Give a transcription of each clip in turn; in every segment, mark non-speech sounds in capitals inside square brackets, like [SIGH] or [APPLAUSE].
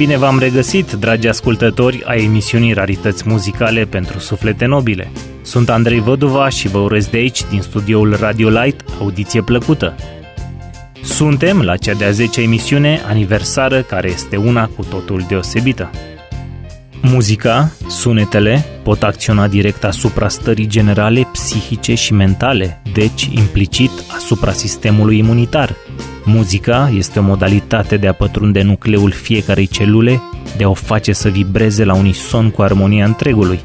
Bine v-am regăsit, dragi ascultători, a emisiunii Rarități Muzicale pentru Suflete Nobile. Sunt Andrei Văduva și vă urez de aici, din studioul Radio Light, audiție plăcută. Suntem la cea de-a 10 emisiune aniversară, care este una cu totul deosebită. Muzica, sunetele, pot acționa direct asupra stării generale psihice și mentale, deci implicit asupra sistemului imunitar. Muzica este o modalitate de a pătrunde nucleul fiecarei celule, de a o face să vibreze la unison cu armonia întregului.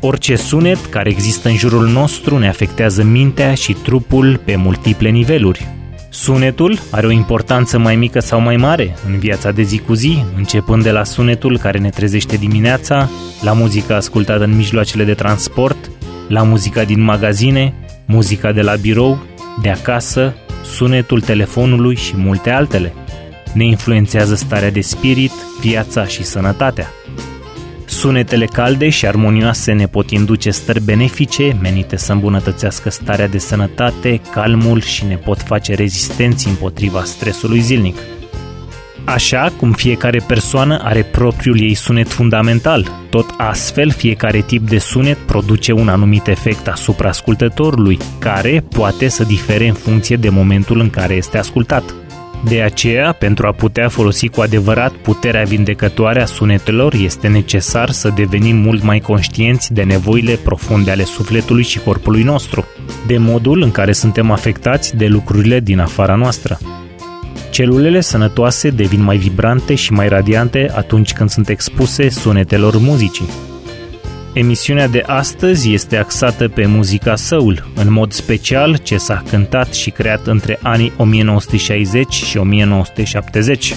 Orice sunet care există în jurul nostru ne afectează mintea și trupul pe multiple niveluri, Sunetul are o importanță mai mică sau mai mare în viața de zi cu zi, începând de la sunetul care ne trezește dimineața, la muzica ascultată în mijloacele de transport, la muzica din magazine, muzica de la birou, de acasă, sunetul telefonului și multe altele. Ne influențează starea de spirit, viața și sănătatea. Sunetele calde și armonioase ne pot induce stări benefice menite să îmbunătățească starea de sănătate, calmul și ne pot face rezistenți împotriva stresului zilnic. Așa cum fiecare persoană are propriul ei sunet fundamental, tot astfel fiecare tip de sunet produce un anumit efect asupra ascultătorului, care poate să difere în funcție de momentul în care este ascultat. De aceea, pentru a putea folosi cu adevărat puterea vindecătoare a sunetelor, este necesar să devenim mult mai conștienți de nevoile profunde ale sufletului și corpului nostru, de modul în care suntem afectați de lucrurile din afara noastră. Celulele sănătoase devin mai vibrante și mai radiante atunci când sunt expuse sunetelor muzicii. Emisiunea de astăzi este axată pe muzica soul, în mod special ce s-a cântat și creat între anii 1960 și 1970.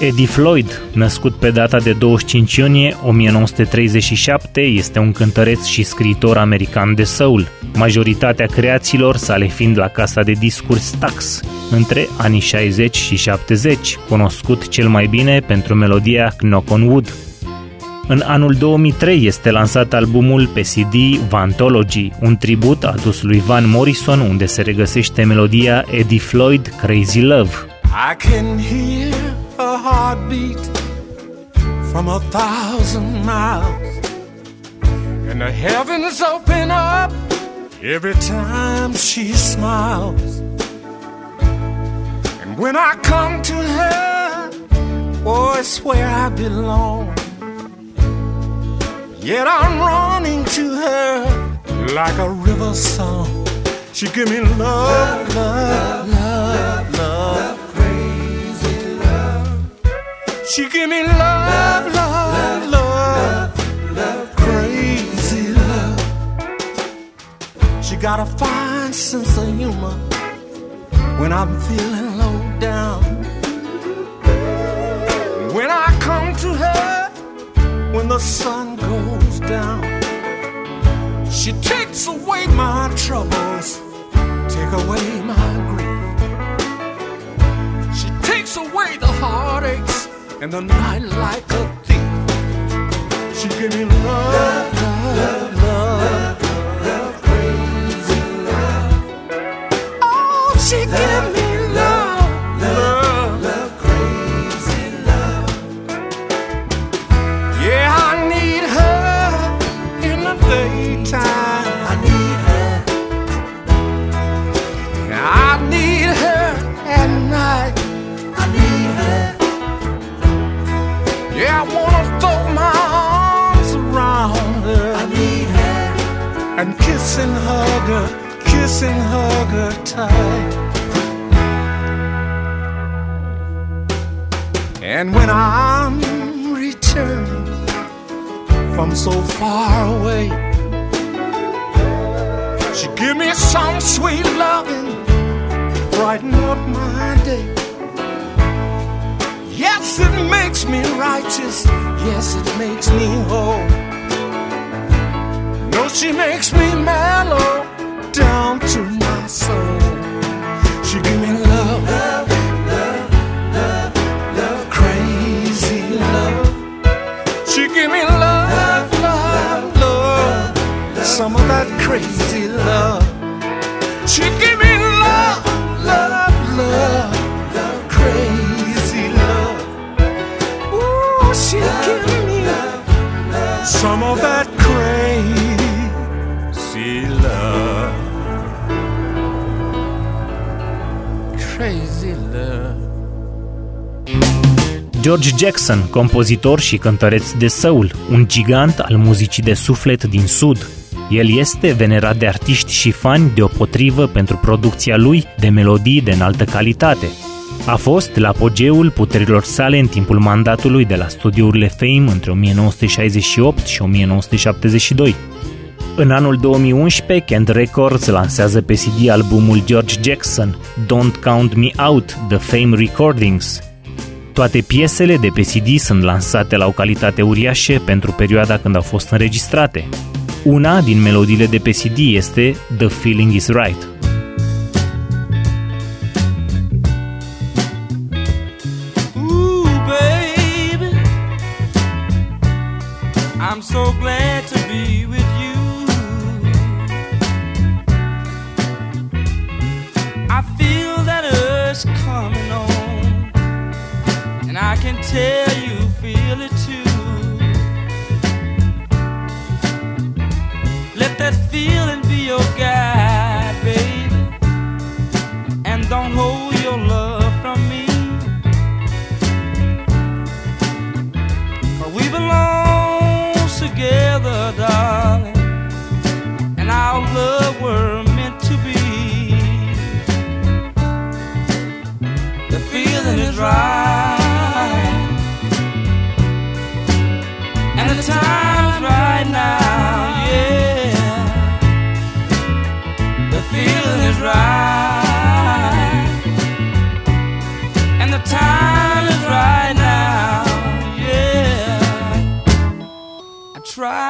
Eddie Floyd, născut pe data de 25 iunie 1937, este un cântăreț și scriitor american de soul, majoritatea creațiilor sale fiind la casa de discuri Stax, între anii 60 și 70, cunoscut cel mai bine pentru melodia Knock on Wood. În anul 2003 este lansat albumul pe CD Vantology, un tribut adus lui Van Morrison unde se regăsește melodia Eddie Floyd Crazy Love. I can hear a heartbeat from a thousand miles And the heavens open up every time she smiles And when I come to her, oh, it's where I belong Yet I'm running to her like a river song. She give me love, love, love, love, love, love. She give me love, love, love, love, crazy love. She got a fine sense of humor when I'm feeling low down. When I come to her when the sun goes down. She takes away my troubles, take away my grief. She takes away the heartaches and the night like a thief. She gave me love, love, love, love, love, love crazy love. Oh, she give kiss and hug her, kiss and hug her tight. And when I'm returning from so far away, she give me some sweet loving, brighten up my day. Yes, it makes me righteous. Yes, it makes me whole. She makes me mellow down to my soul. She give me love, love, love, love, love, crazy love. She give me love, love, love, some of that crazy love. She give George Jackson, compozitor și cântăreț de soul, un gigant al muzicii de suflet din sud. El este venerat de artiști și fani deopotrivă pentru producția lui de melodii de înaltă calitate. A fost la apogeul puterilor sale în timpul mandatului de la studiourile Fame între 1968 și 1972. În anul 2011, Kent Records lansează pe CD albumul George Jackson, Don't Count Me Out, The Fame Recordings. Toate piesele de pe CD sunt lansate la o calitate uriașă pentru perioada când au fost înregistrate. Una din melodiile de pe CD este The Feeling Is Right.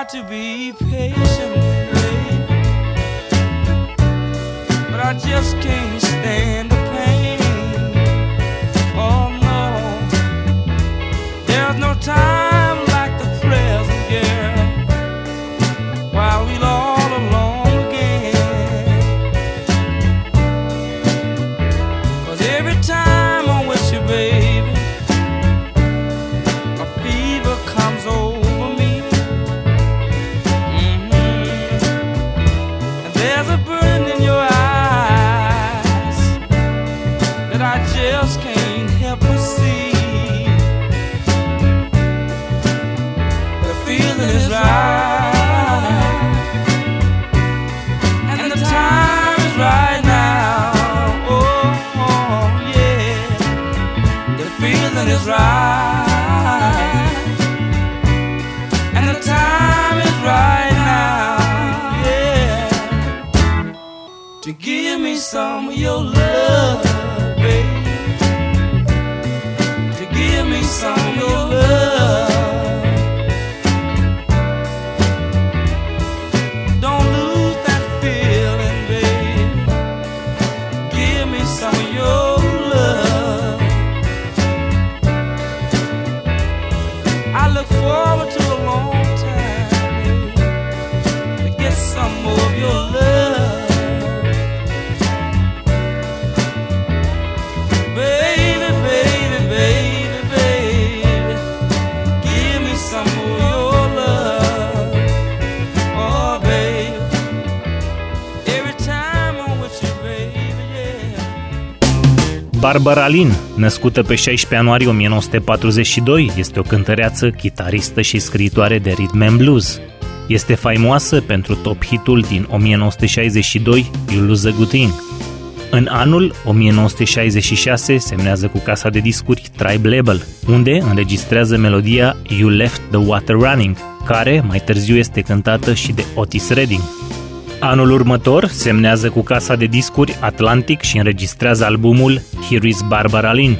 To be patient, some of your love, Barbara Lynn, născută pe 16 ianuarie 1942, este o cântăreață, chitaristă și scriitoare de rhythm and blues. Este faimoasă pentru top hitul din 1962, You Lose a Good Thing. În anul 1966 semnează cu casa de discuri Tribe Label, unde înregistrează melodia You Left the Water Running, care mai târziu este cântată și de Otis Redding. Anul următor semnează cu casa de discuri Atlantic și înregistrează albumul Here is Barbara Lynn.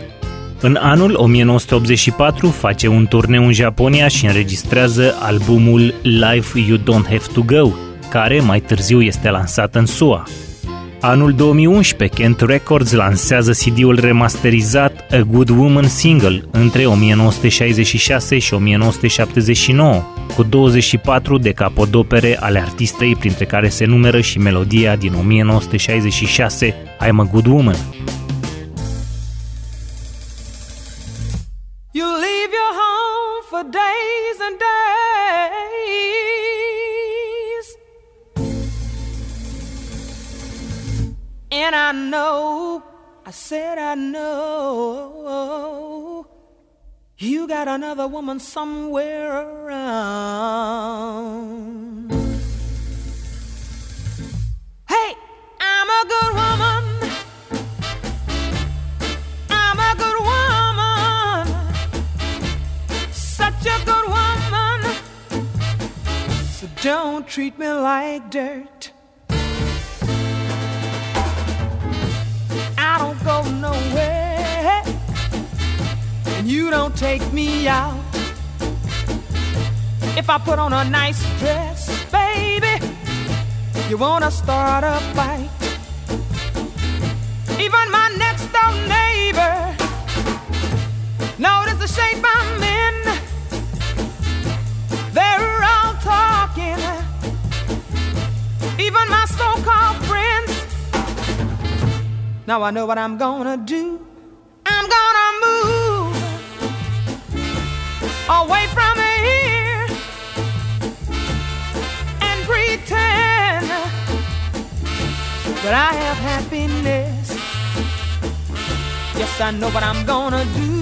În anul 1984 face un turneu în Japonia și înregistrează albumul Life You Don't Have to Go, care mai târziu este lansat în SUA. Anul 2011, Kent Records lansează CD-ul remasterizat A Good Woman Single între 1966 și 1979, cu 24 de capodopere ale artistei, printre care se numără și melodia din 1966, I'm a Good Woman. You leave your home for days and days. And I know, I said I know, You got another woman somewhere around. Hey, I'm a good woman. I'm a good woman. Such a good woman. So don't treat me like dirt. Go nowhere. And you don't take me out. If I put on a nice dress, baby, you wanna start a fight. Even my next door neighbor notice the shape I'm in. They're all talking. Even my so-called. Now I know what I'm gonna do. I'm gonna move away from here and pretend that I have happiness. Yes, I know what I'm gonna do.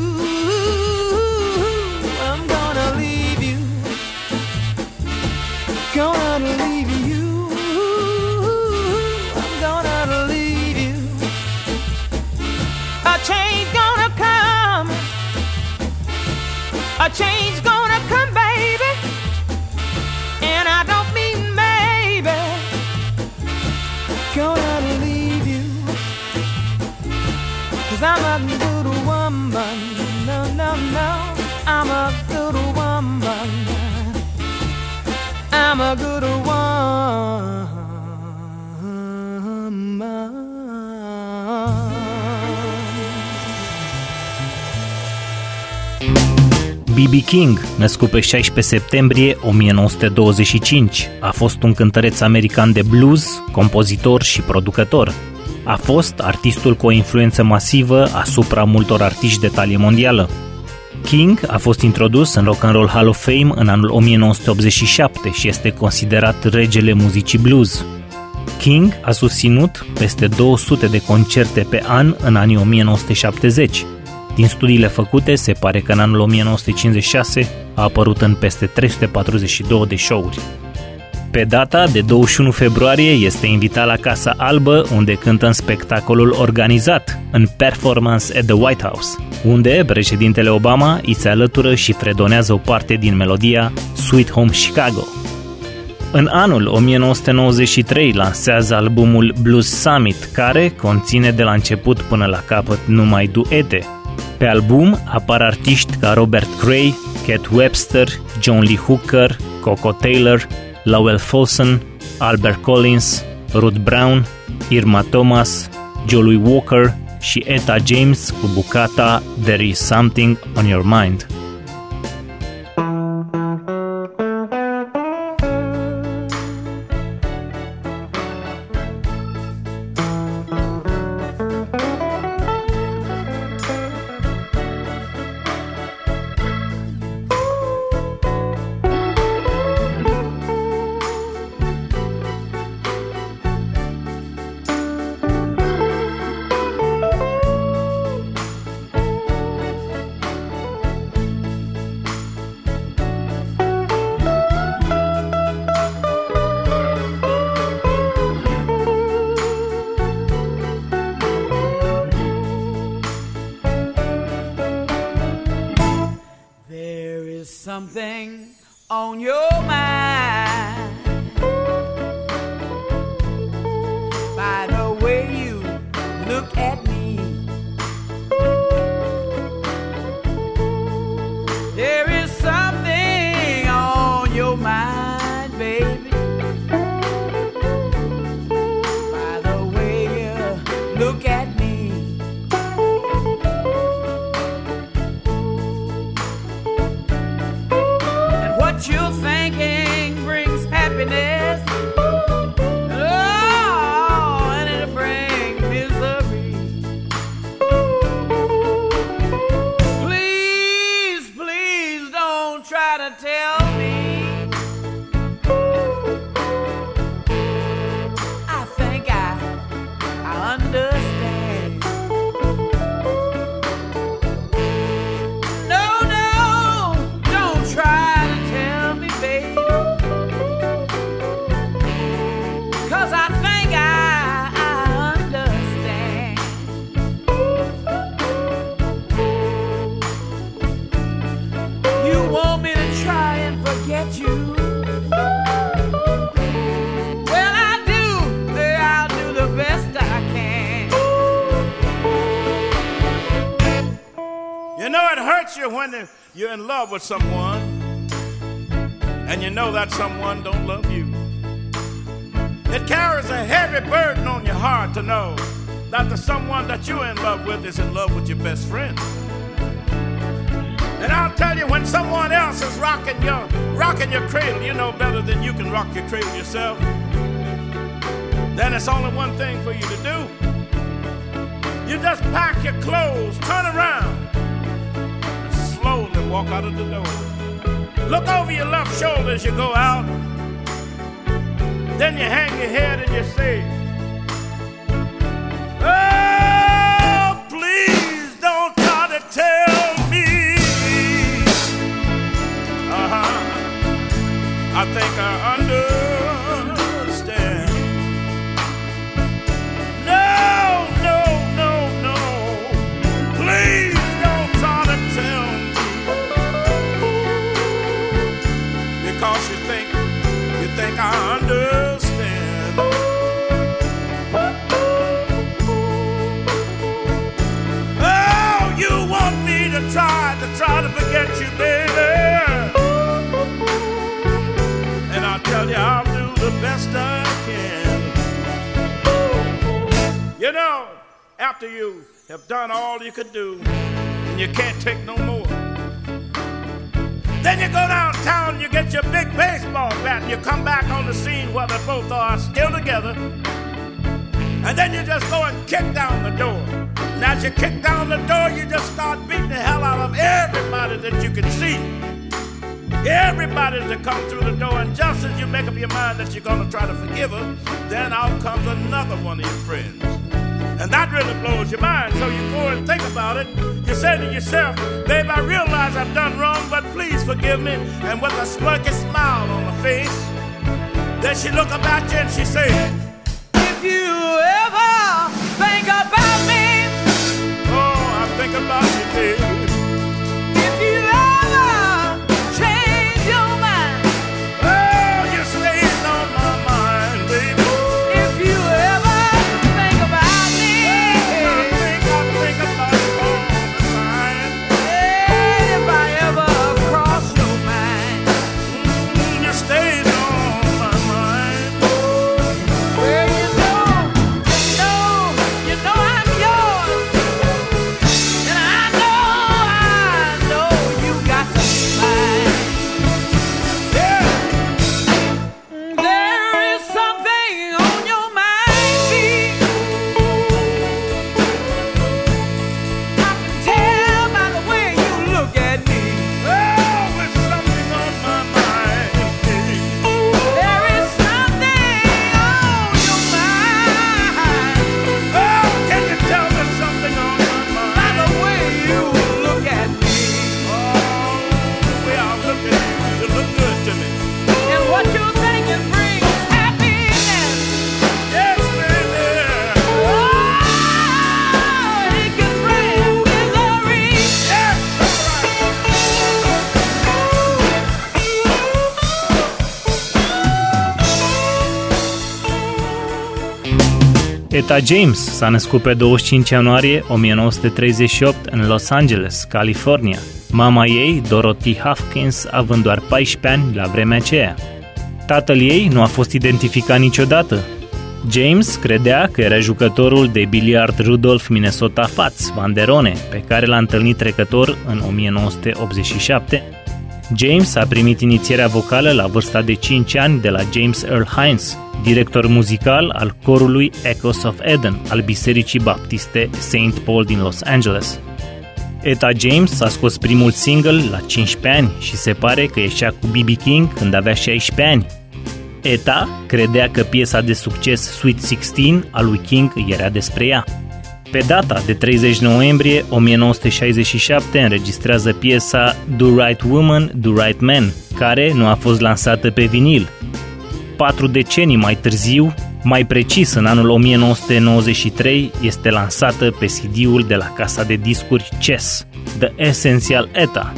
I'm gonna leave you. Gonna leave A change gonna come, baby. And I don't mean maybe. Gonna leave you. Cause I'm a good woman. No, no, no. I'm a good woman. I'm a good woman. B.B. King, născut pe 16 septembrie 1925, a fost un cântăreț american de blues, compozitor și producător. A fost artistul cu o influență masivă asupra multor artiști de talie mondială. King a fost introdus în Rock and Roll Hall of Fame în anul 1987 și este considerat regele muzicii blues. King a susținut peste 200 de concerte pe an în anii 1970. Din studiile făcute, se pare că în anul 1956 a apărut în peste 342 de show-uri. Pe data de 21 februarie este invitat la Casa Albă, unde cântă în spectacolul organizat în Performance at the White House, unde președintele Obama îi se alătură și fredonează o parte din melodia Sweet Home Chicago. În anul 1993 lansează albumul Blues Summit, care conține de la început până la capăt numai duete. Pe album apar artiști ca Robert Cray, Cat Webster, John Lee Hooker, Coco Taylor, Lowell Folsom, Albert Collins, Ruth Brown, Irma Thomas, Jolie Walker și Etta James cu bucata There is something on your mind. With someone after you have done all you could do, and you can't take no more. Then you go downtown, you get your big baseball bat, and you come back on the scene where they both are still together. And then you just go and kick down the door. And as you kick down the door, you just start beating the hell out of everybody that you can see. Everybody that comes through the door, and just as you make up your mind that you're gonna try to forgive her, then out comes another one of your friends. And that really blows your mind. So you go and think about it. You say to yourself, babe, I realize I've done wrong, but please forgive me. And with a smirky smile on her face, then she look at you and she say, If you ever think about me, Oh, I think about you, babe. Eta James s-a născut pe 25 ianuarie 1938 în Los Angeles, California. Mama ei, Dorothy Hopkins, având doar 14 ani la vremea aceea. Tatăl ei nu a fost identificat niciodată. James credea că era jucătorul de biliard Rudolph Minnesota Fats, Vanderone, pe care l-a întâlnit trecător în 1987. James a primit inițierea vocală la vârsta de 5 ani de la James Earl Hines, director muzical al corului Echoes of Eden al Bisericii Baptiste St. Paul din Los Angeles. Eta James a scos primul single la 15 ani și se pare că ieșea cu B.B. King când avea 16 ani. Eta credea că piesa de succes Sweet 16 a lui King era despre ea. Pe data de 30 noiembrie 1967 înregistrează piesa Do Right Woman, Do Right Man, care nu a fost lansată pe vinil. Patru decenii mai târziu, mai precis în anul 1993, este lansată pe CD-ul de la casa de discuri Chess, The Essential Eta,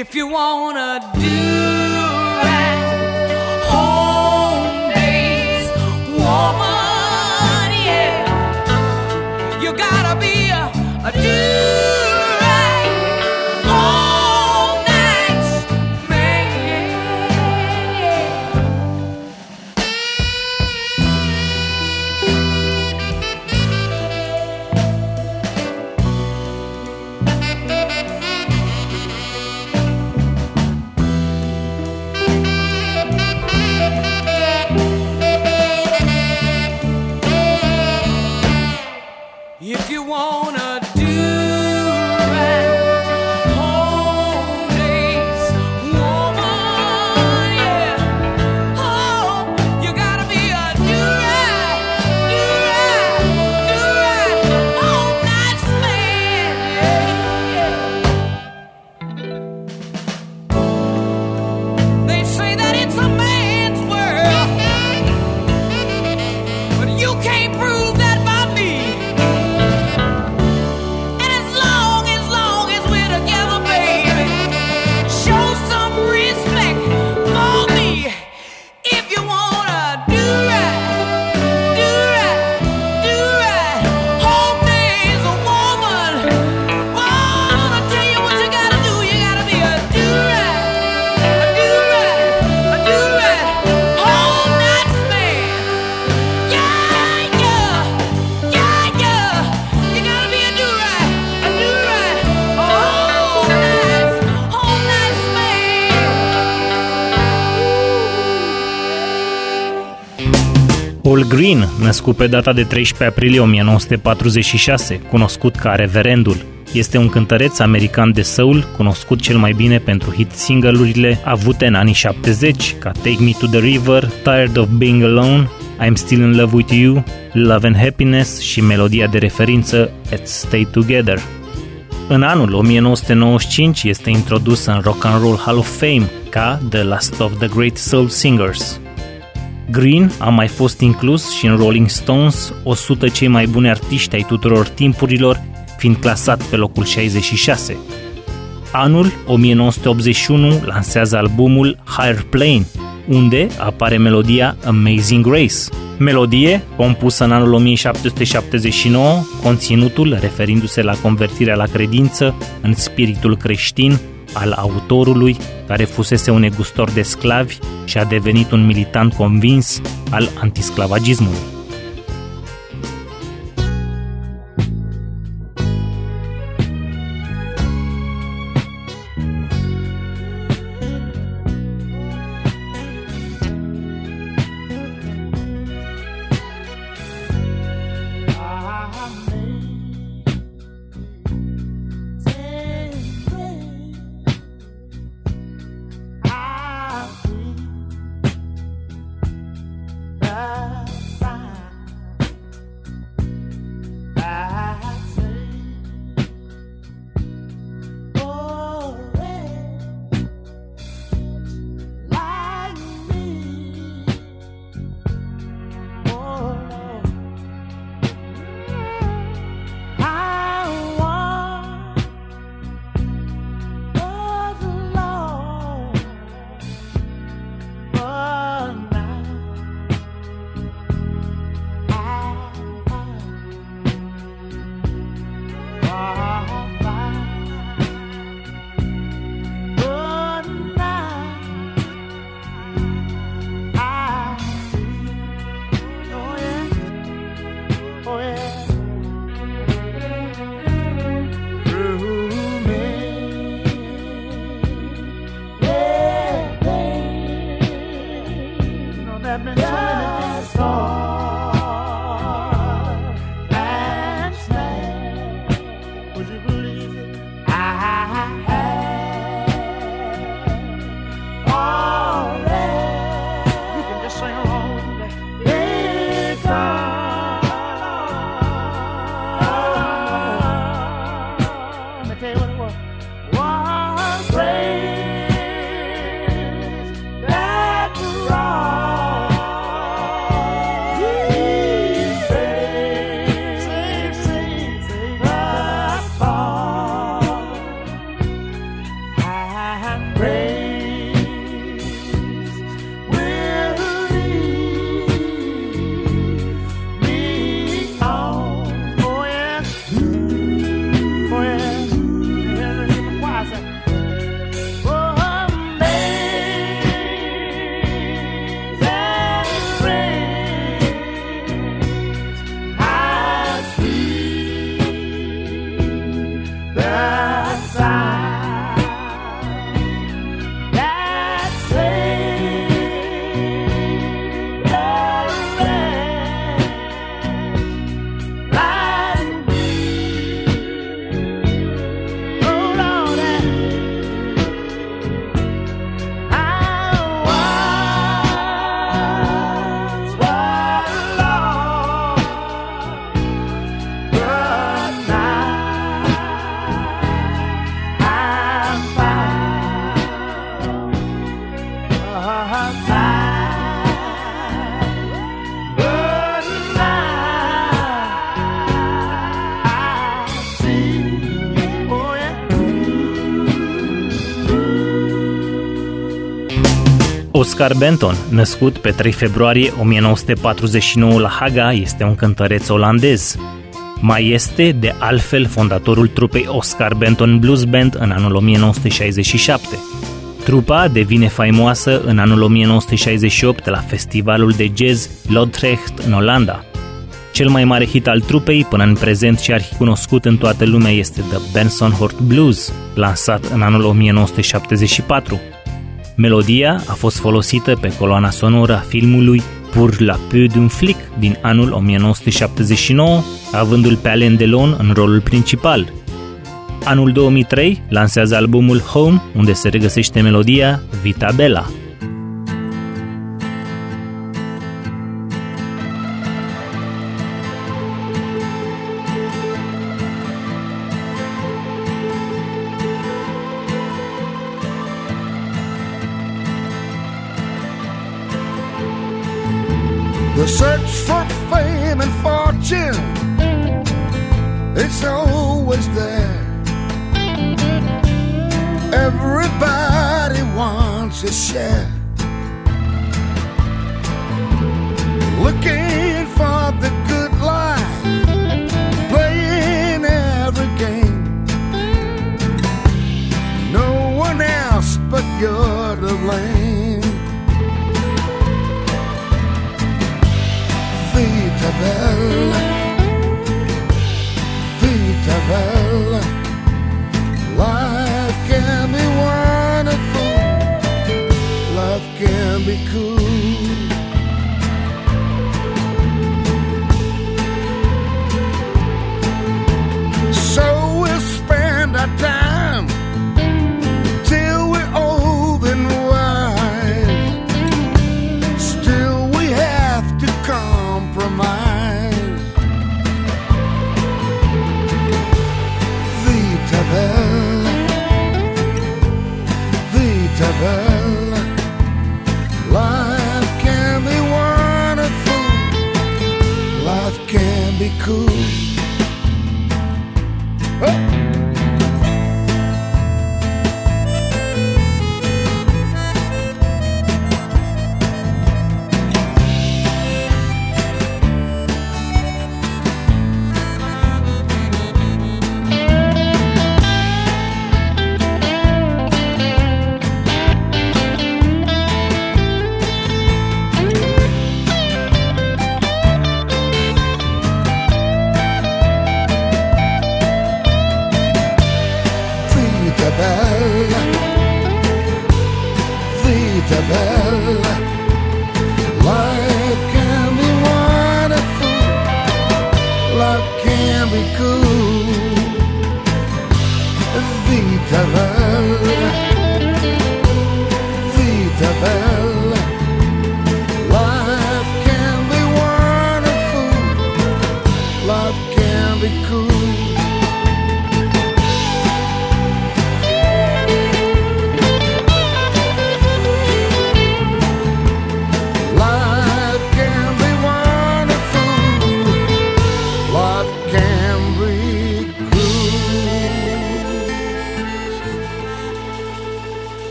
If you wanna do Green, născut pe data de 13 aprilie 1946, cunoscut ca Reverendul, este un cântăreț american de soul, cunoscut cel mai bine pentru hit single-urile avute în anii 70, ca Take Me to the River, Tired of Being Alone, I'm Still in Love with You, Love and Happiness și melodia de referință Let's Stay Together. În anul 1995 este introdus în Rock and Roll Hall of Fame ca The Last of the Great Soul Singers. Green a mai fost inclus și în Rolling Stones 100 cei mai buni artiști ai tuturor timpurilor, fiind clasat pe locul 66. Anul 1981 lansează albumul Higher Plane, unde apare melodia Amazing Grace. Melodie, compusă în anul 1779, conținutul referindu-se la convertirea la credință în spiritul creștin al autorului, care fusese un negustor de sclavi și a devenit un militant convins al antisclavagismului. Oscar Benton, născut pe 3 februarie 1949 la Haga, este un cântăreț olandez. Mai este, de altfel, fondatorul trupei Oscar Benton Blues Band în anul 1967. Trupa devine faimoasă în anul 1968 la festivalul de jazz Lodrecht în Olanda. Cel mai mare hit al trupei până în prezent și cunoscut în toată lumea este The Benson Hort Blues, lansat în anul 1974. Melodia a fost folosită pe coloana sonoră a filmului Pour la peu d'un flic din anul 1979, avându-l pe Alain Delon în rolul principal. Anul 2003 lansează albumul Home, unde se regăsește melodia Vita Bella.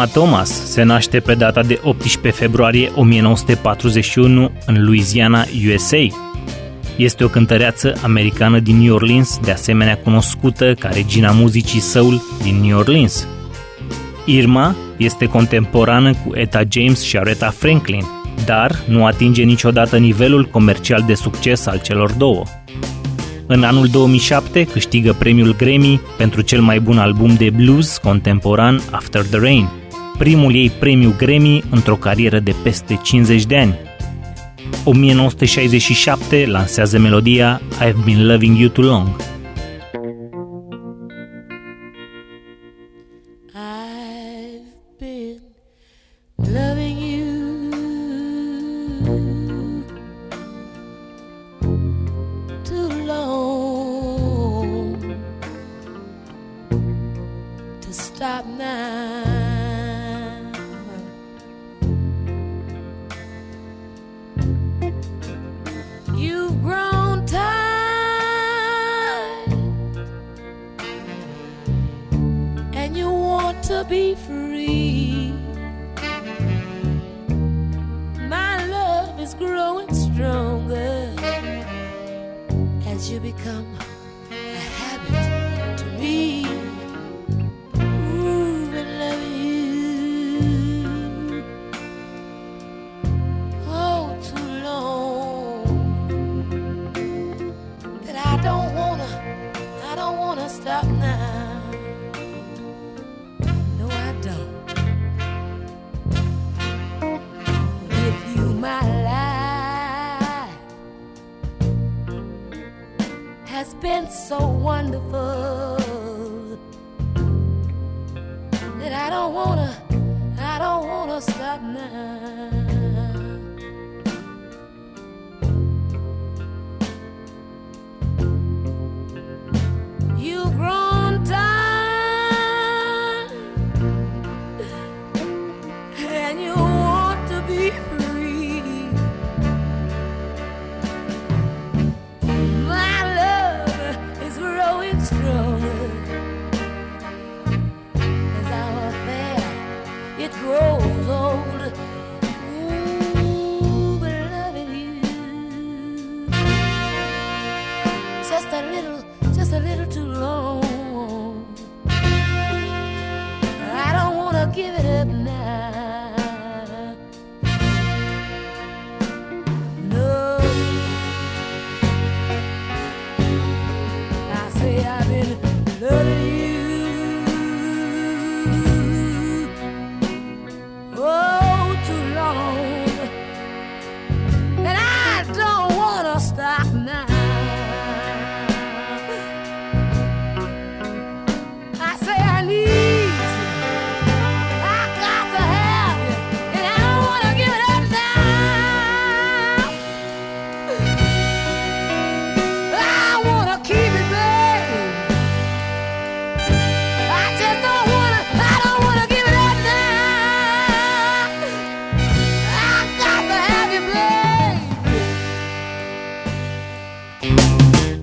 Irma Thomas se naște pe data de 18 februarie 1941 în Louisiana, USA. Este o cântăreață americană din New Orleans, de asemenea cunoscută ca regina muzicii soul din New Orleans. Irma este contemporană cu Etta James și Aretha Franklin, dar nu atinge niciodată nivelul comercial de succes al celor două. În anul 2007 câștigă premiul Grammy pentru cel mai bun album de blues contemporan After the Rain, primul ei premiu Grammy într-o carieră de peste 50 de ani. 1967 lansează melodia I've Been Loving You Too Long.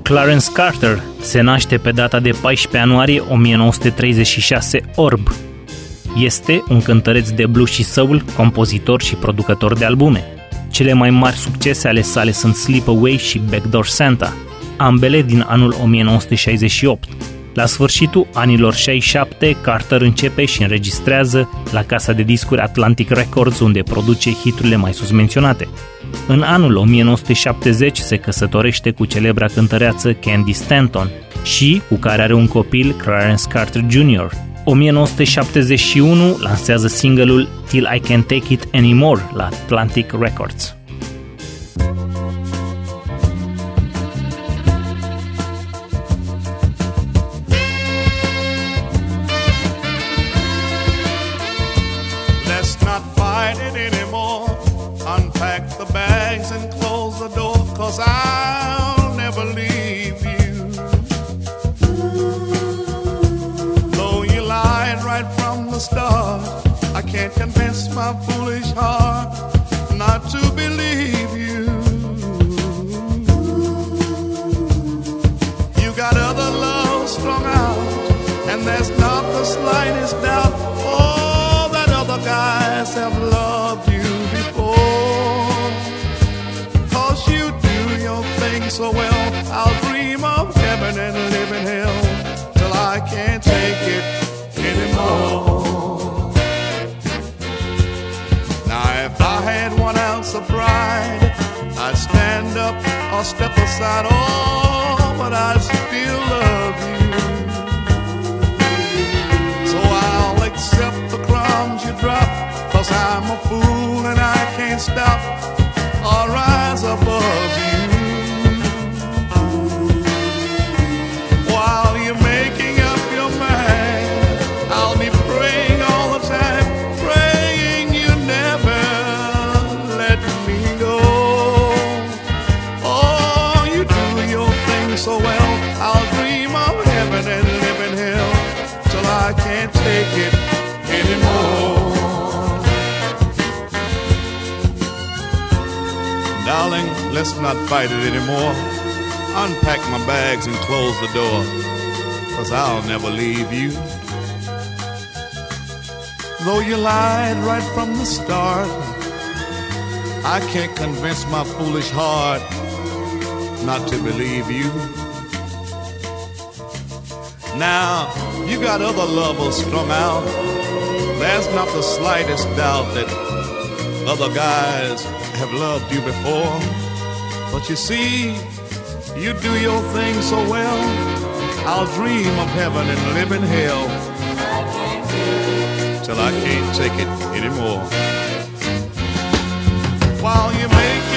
Clarence Carter se naște pe data de 14 ianuarie 1936 orb. Este un cântăreț de blues și soul, compozitor și producător de albume. Cele mai mari succese ale sale sunt Sleepaway și Backdoor Santa, ambele din anul 1968. La sfârșitul anilor 67, Carter începe și înregistrează la casa de discuri Atlantic Records, unde produce hiturile mai sus menționate. În anul 1970 se căsătorește cu celebra cântăreață Candy Stanton și cu care are un copil, Clarence Carter Jr. 1971 lansează singelul Till I Can Take It Anymore la Atlantic Records. I'll step aside, oh, but I still love you. So I'll accept the crumbs you drop, cause I'm a fool and I can't stop. I'll rise above you. let's not fight it anymore. Unpack my bags and close the door, cause I'll never leave you. Though you lied right from the start, I can't convince my foolish heart not to believe you. Now, you got other lovers strung out. There's not the slightest doubt that other guys have loved you before. But you see, you do your thing so well. I'll dream of heaven and live in hell till I can't take it anymore. While you're making up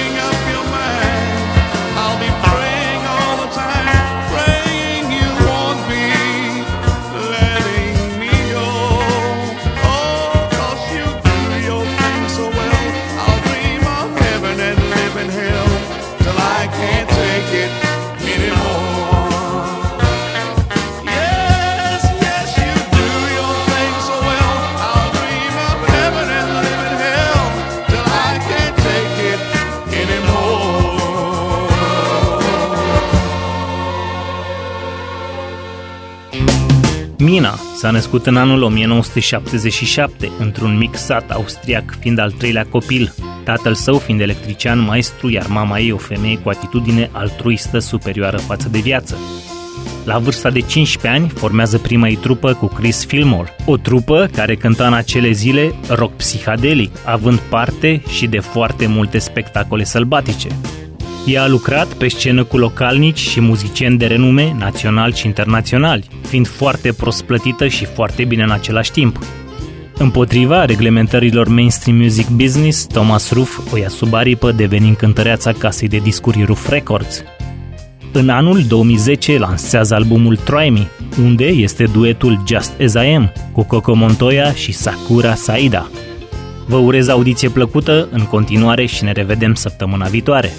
s-a născut în anul 1977 într-un mic sat austriac, fiind al treilea copil, tatăl său fiind electrician maestru, iar mama ei o femeie cu atitudine altruistă superioară față de viață. La vârsta de 15 ani formează prima ei trupă cu Chris Fillmore, o trupă care cânta în acele zile rock psihadelic, având parte și de foarte multe spectacole sălbatice. Ea a lucrat pe scenă cu localnici și muzicieni de renume național și internaționali, fiind foarte prost plătită și foarte bine în același timp. Împotriva reglementărilor mainstream music business, Thomas Ruff o ia sub aripă devenind cântăreața casei de discuri Ruff Records. În anul 2010 lansează albumul Try Me, unde este duetul Just As I Am cu Coco Montoya și Sakura Saida. Vă urez audiție plăcută în continuare și ne revedem săptămâna viitoare.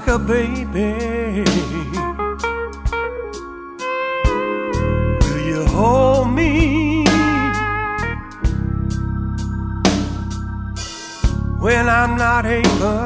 like a baby. Will you hold me when I'm not able?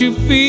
You feel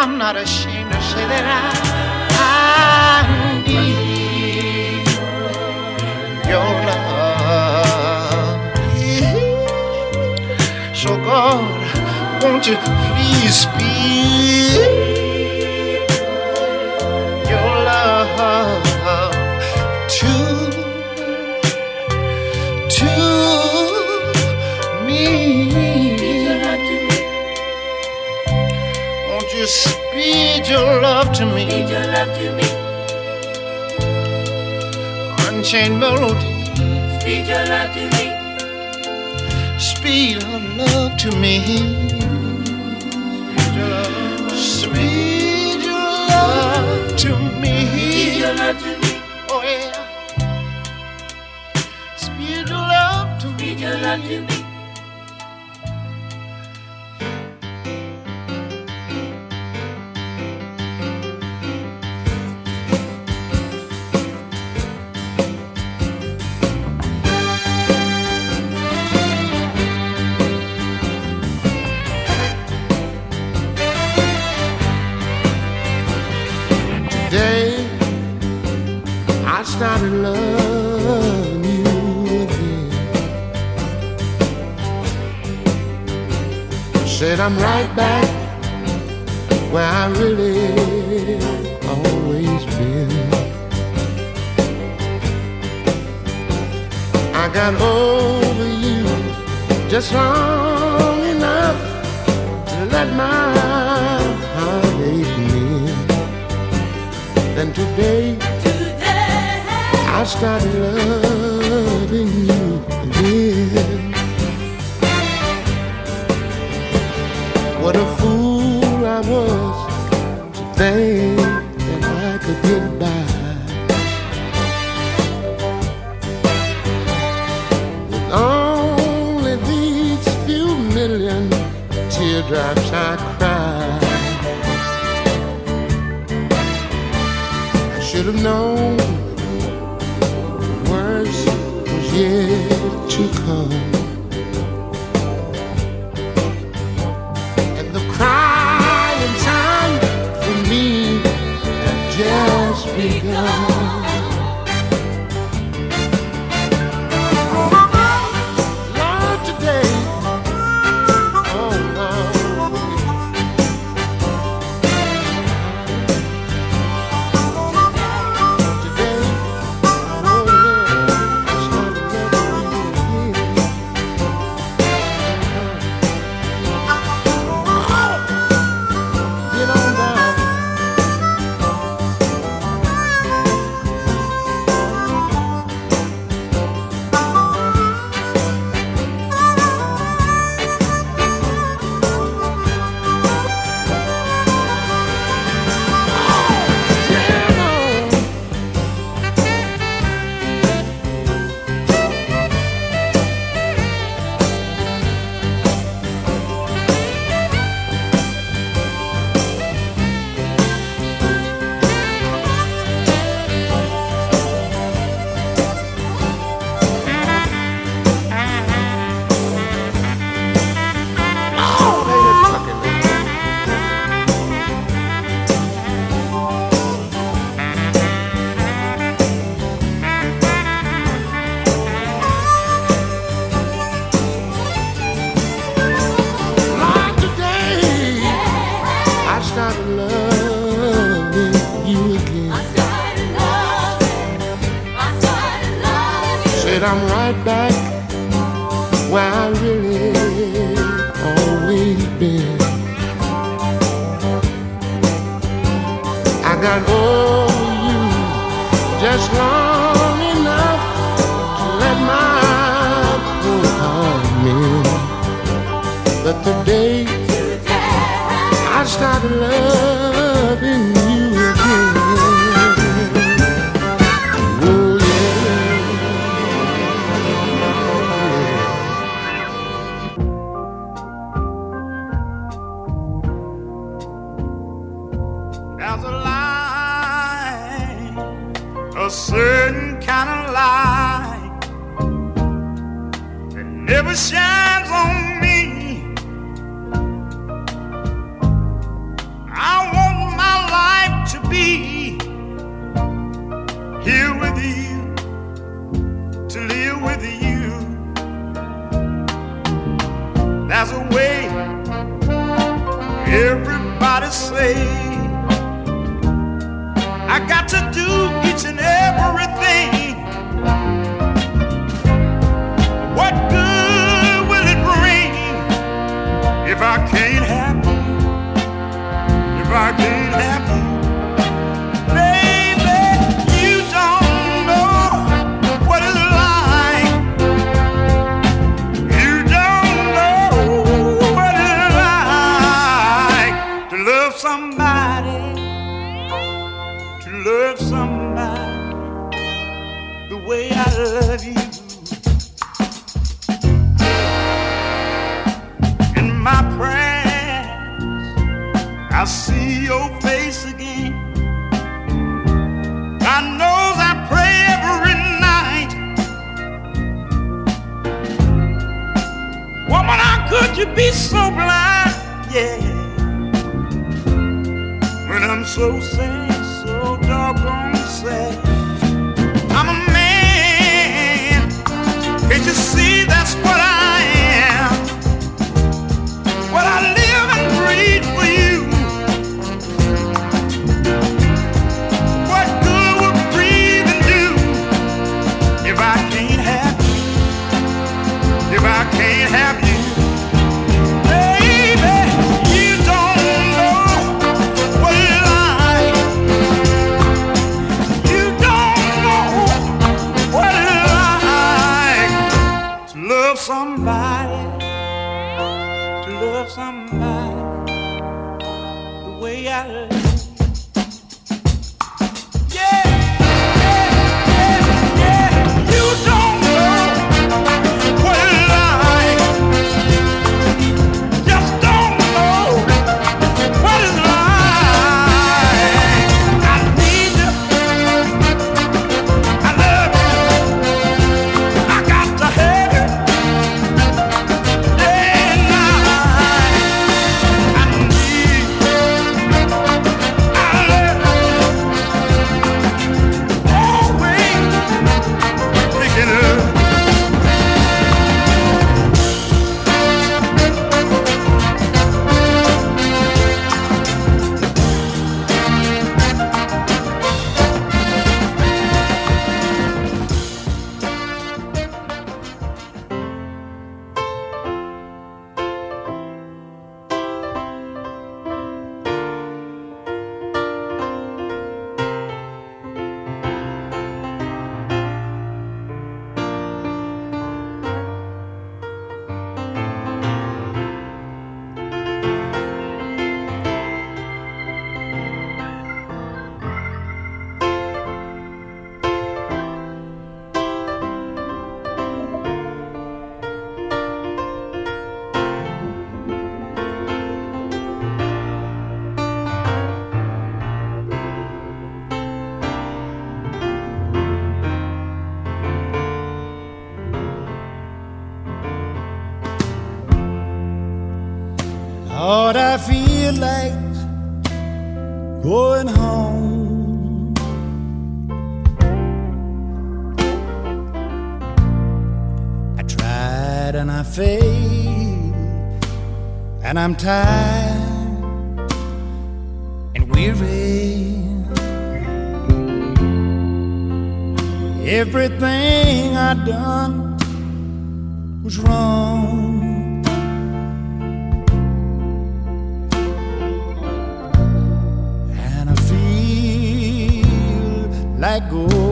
I'm not ashamed to say that I, I need your love. So God, won't you please speak speed your love to me? Unchained melody. Speed your love to me. Speed your love to me. Speed your love to me. Oh yeah. Speed your love to me. Today I'm right back where I really always been. I got over you just long enough to let my heartache me. Then today, today I started love. drive I got over you just long enough to let my heart mend. But the day I started loving you. I'm tired and weary. Everything I done was wrong. And I feel like going.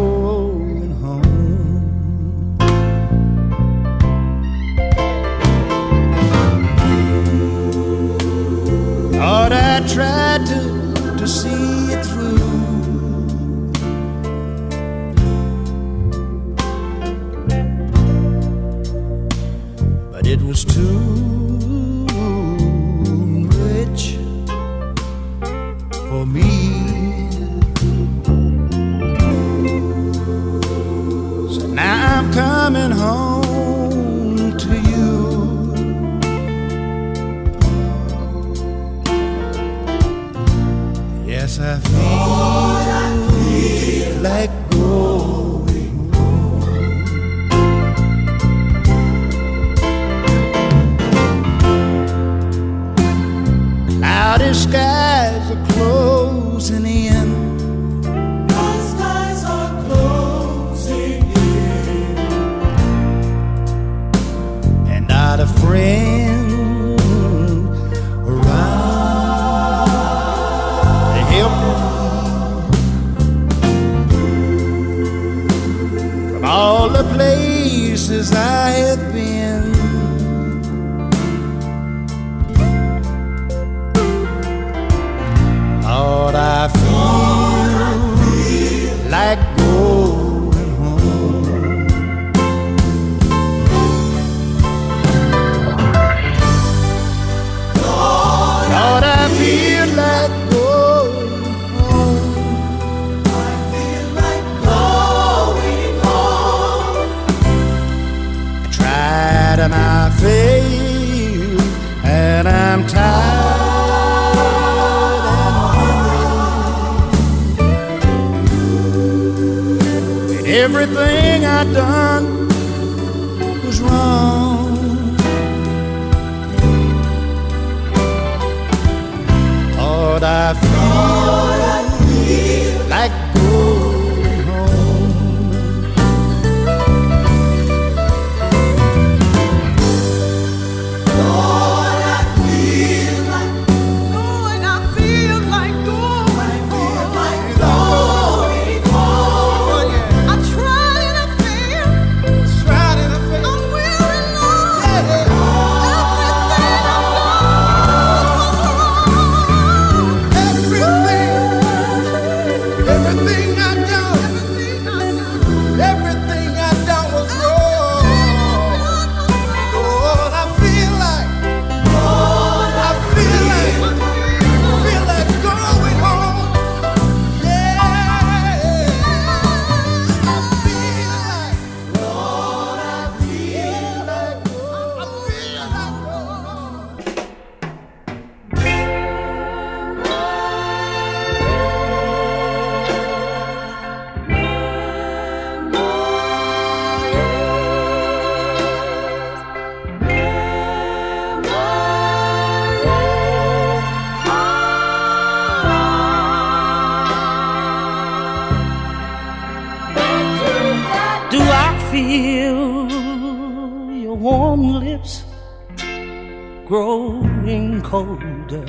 growing colder.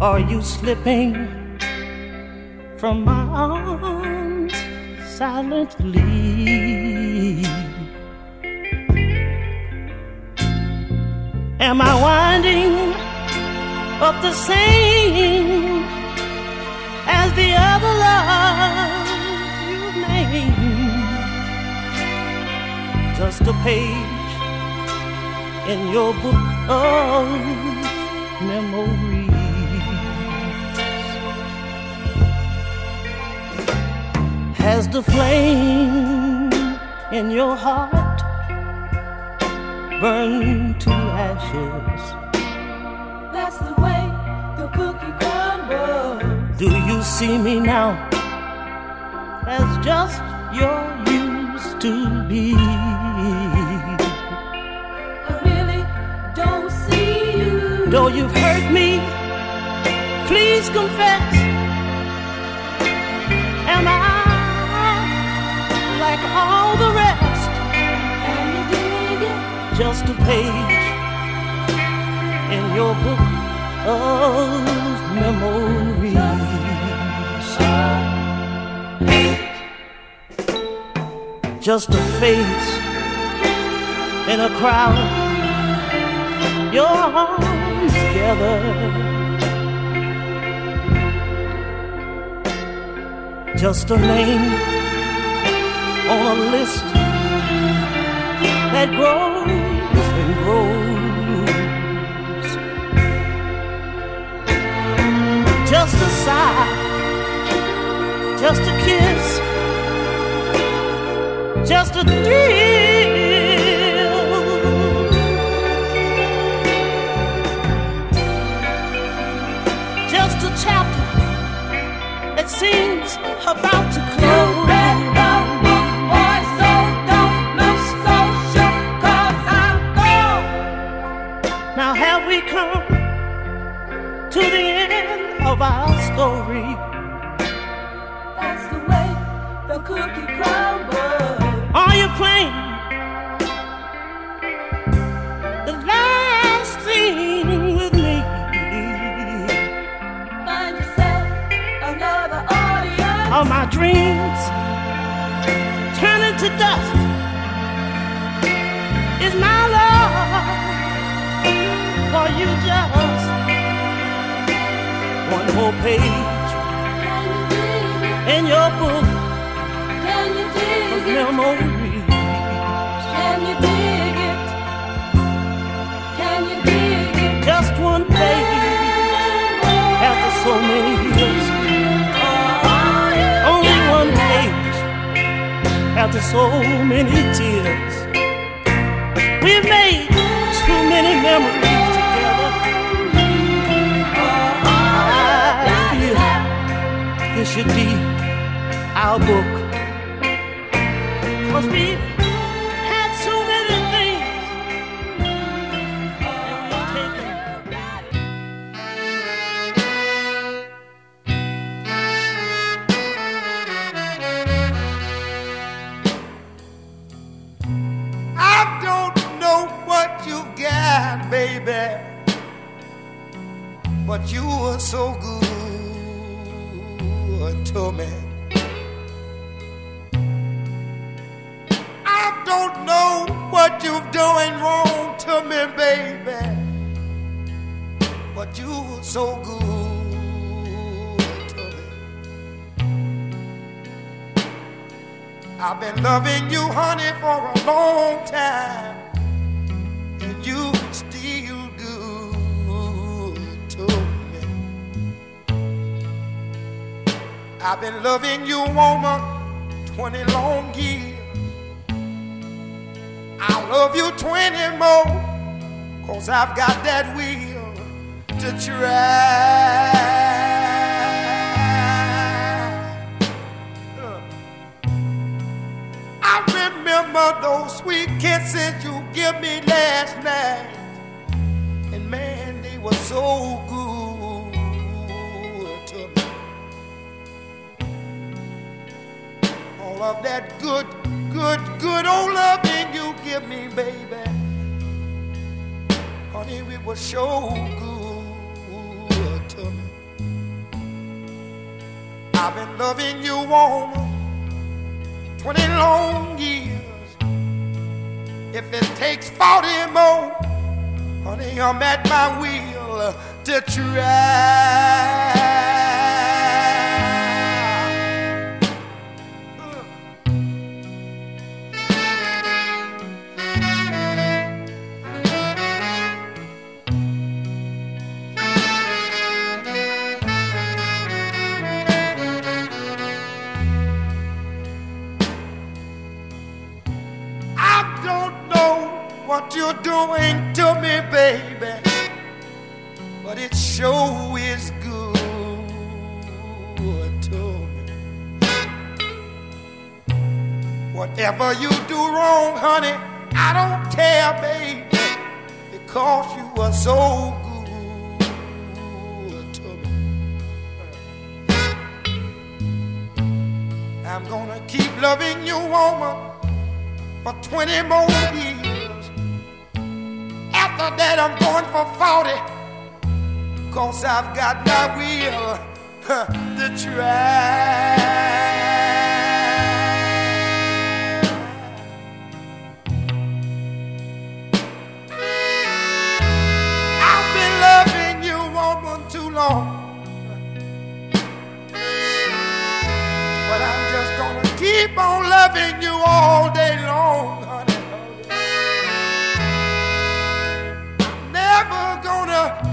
Are you slipping from my arms silently? Am I winding up the same as the other love? just a page in your book of memories. Has the flame in your heart burned to ashes? That's the way the cookie crumbles. Do you see me now as just your used to be? Though you've hurt me, please confess. Am I like all the rest? Just a page in your book of memories. Just a face in a crowd, your arms gathered. Just a name on a list that grows and grows. Just a sigh, just a kiss, just a thrill. Page Can you dig it? in your book? Can you of memories? One page after so many years. Only one page after so many tears. We've made too many memories together. I feel this should be our book. Cause we've to me, baby, but you were so good to me. I've been loving you, honey, for a long time, and you still good to me. I've been loving you, woman, 20 long years. Love you 20 more, cause I've got that will to try. I remember those sweet kisses you gave me last night. And man, they were so good to me. All of that good, good, good old loving you give me, baby. Honey, we were so good to me. I've been loving you, woman. 20 long years. If it takes 40 more, honey, I'm at my wheel to try. What you you're doing to me, baby, but it sure is good to me. Whatever you do wrong, honey, I don't care, baby, because you are so good to me. I'm gonna keep loving you, woman, for 20 more years. After that, I'm going for 40, cause I've got my will to try. I've been loving you, woman, too long. But I'm just gonna keep on loving you all day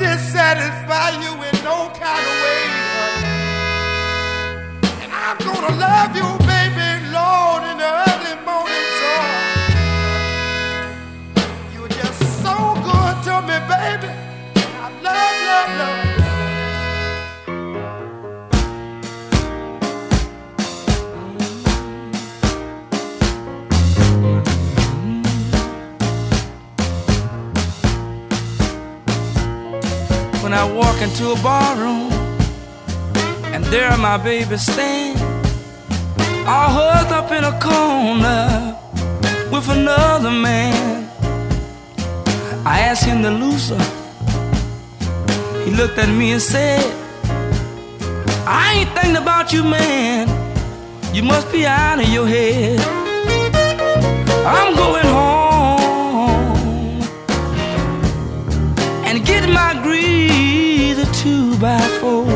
dissatisfy you in no kind of way, honey. And I'm gonna love you, baby, Lord, in the early morning sun. You're just so good to me, baby. I love, love, love. I walk into a barroom and there my baby stand, all hugged up in a corner with another man. I asked him to loose her. He looked at me and said, I ain't thinking about you, man. You must be out of your head. I'm going home and get my two by four.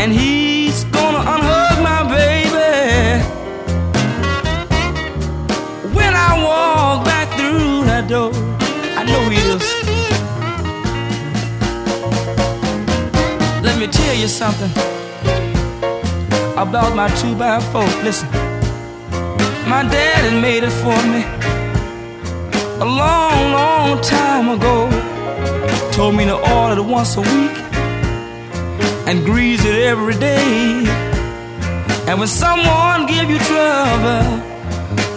And he's gonna unhug my baby when I walk back through that door. I know he is. Let me tell you something about my two by four. Listen, my daddy made it for me a long, long time ago. Told me to order it once a week and grease it every day. And when someone give you trouble,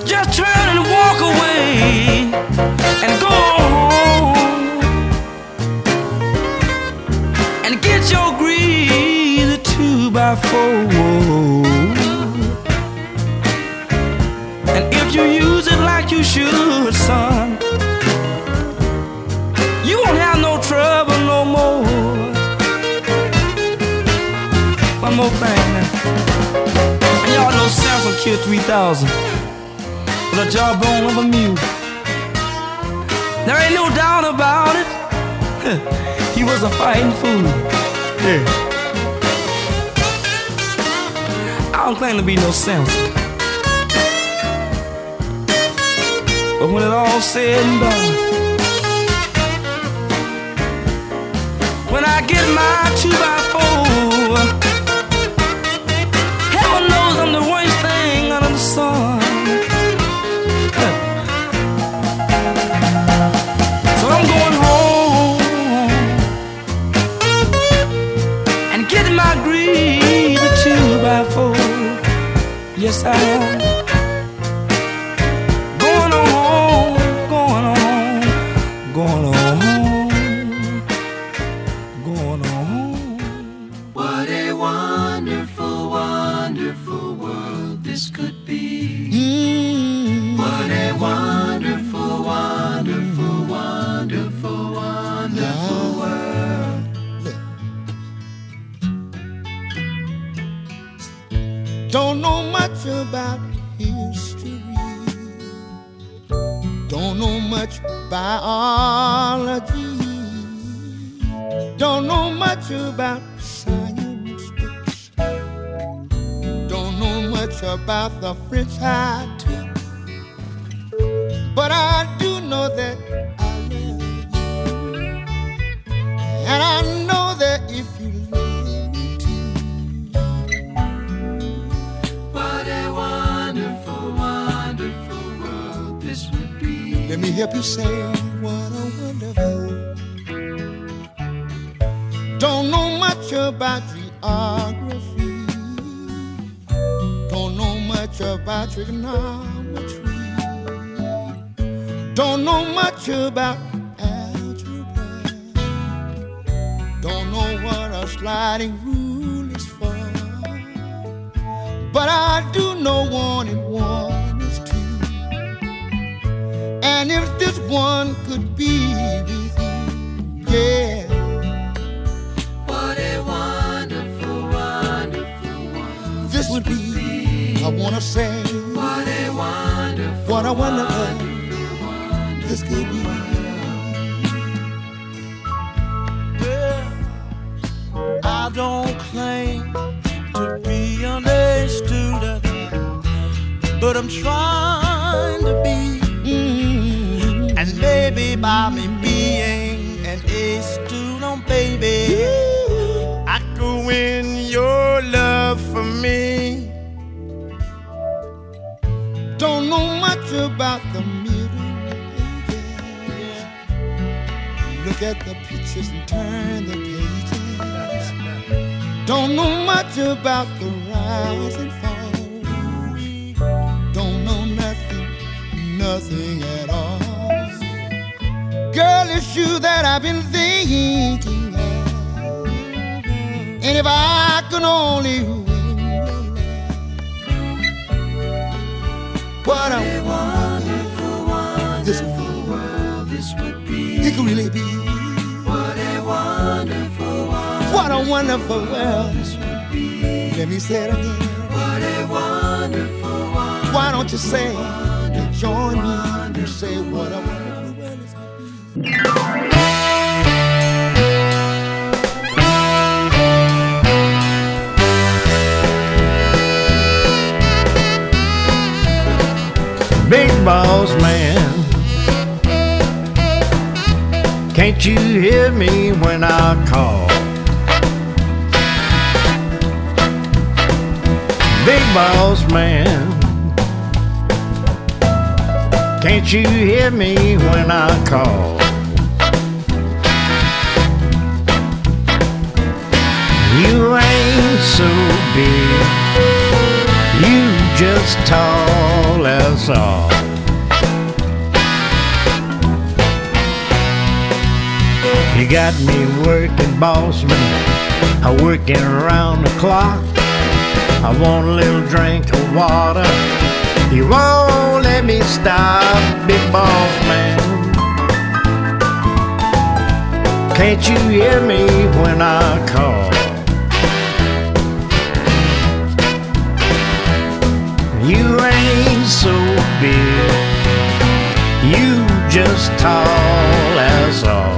just turn and walk away and go home and get your grease two by four. And if you use it like you should, son, More thing. And y'all know Samson killed 3,000 with a jawbone of a mule. There ain't no doubt about it. [LAUGHS] he was a fighting fool. Yeah. I don't claim to be no Samson. But when it all said and done, when I get my two by four, I'm the worst thing under the sun. So I'm going home and my greed two by four. Yes, I am. Biology. Don't know much about science books. Don't know much about the French high tech. But I do know that help you say what a wonderful. Don't know much about geography. Don't know much about trigonometry. Don't know much about algebra. Don't know what a sliding rule is for. But I do know one And if this one could be with you, yeah. What a wonderful, wonderful, wonderful. This would be, I wanna say, What a wonderful, what a wonderful this could be. I don't claim to be an A student, but I'm trying by me being an A student, baby, I could win your love for me. Don't know much about the middle. Look at the pictures and turn the pages. Don't know much about the rise and fall. Don't know nothing, nothing at all. Girl, it's you that I've been thinking of. And if I could only win what a wonderful, wonderful world this would be. it could really be. What a wonderful, wonderful What a wonderful world. this would be. Let me say it again. What a wonderful, wonderful Why don't you say, join me and say what a wonderful Big boss man, can't you hear me when I call? Big boss man, can't you hear me when I call? You ain't so big, just tall as all. You got me working, boss man, I'm working around the clock. I want a little drink of water. You won't let me stop, big boss man. Can't you hear me when I call? You ain't so big, you just tall as all.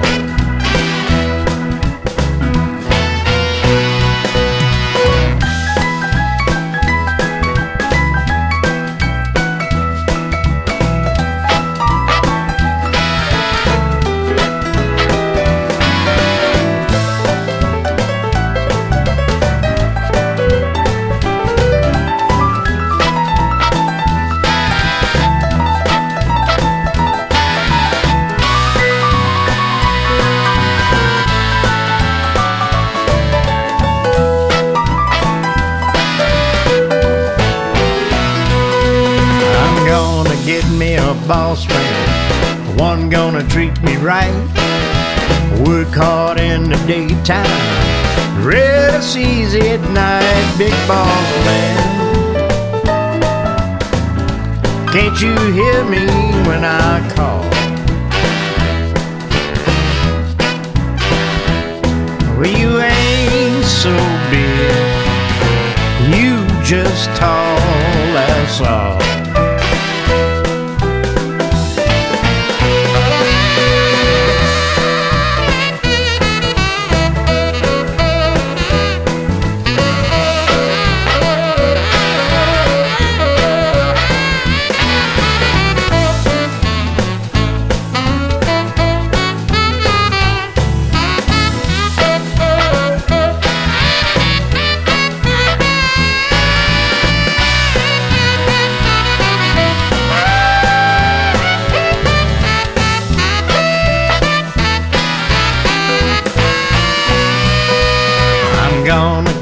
Boss man, one gonna treat me right. Work hard in the daytime, rest easy at night, big boss man. Can't you hear me when I call? Well, you ain't so big, you just tall as all.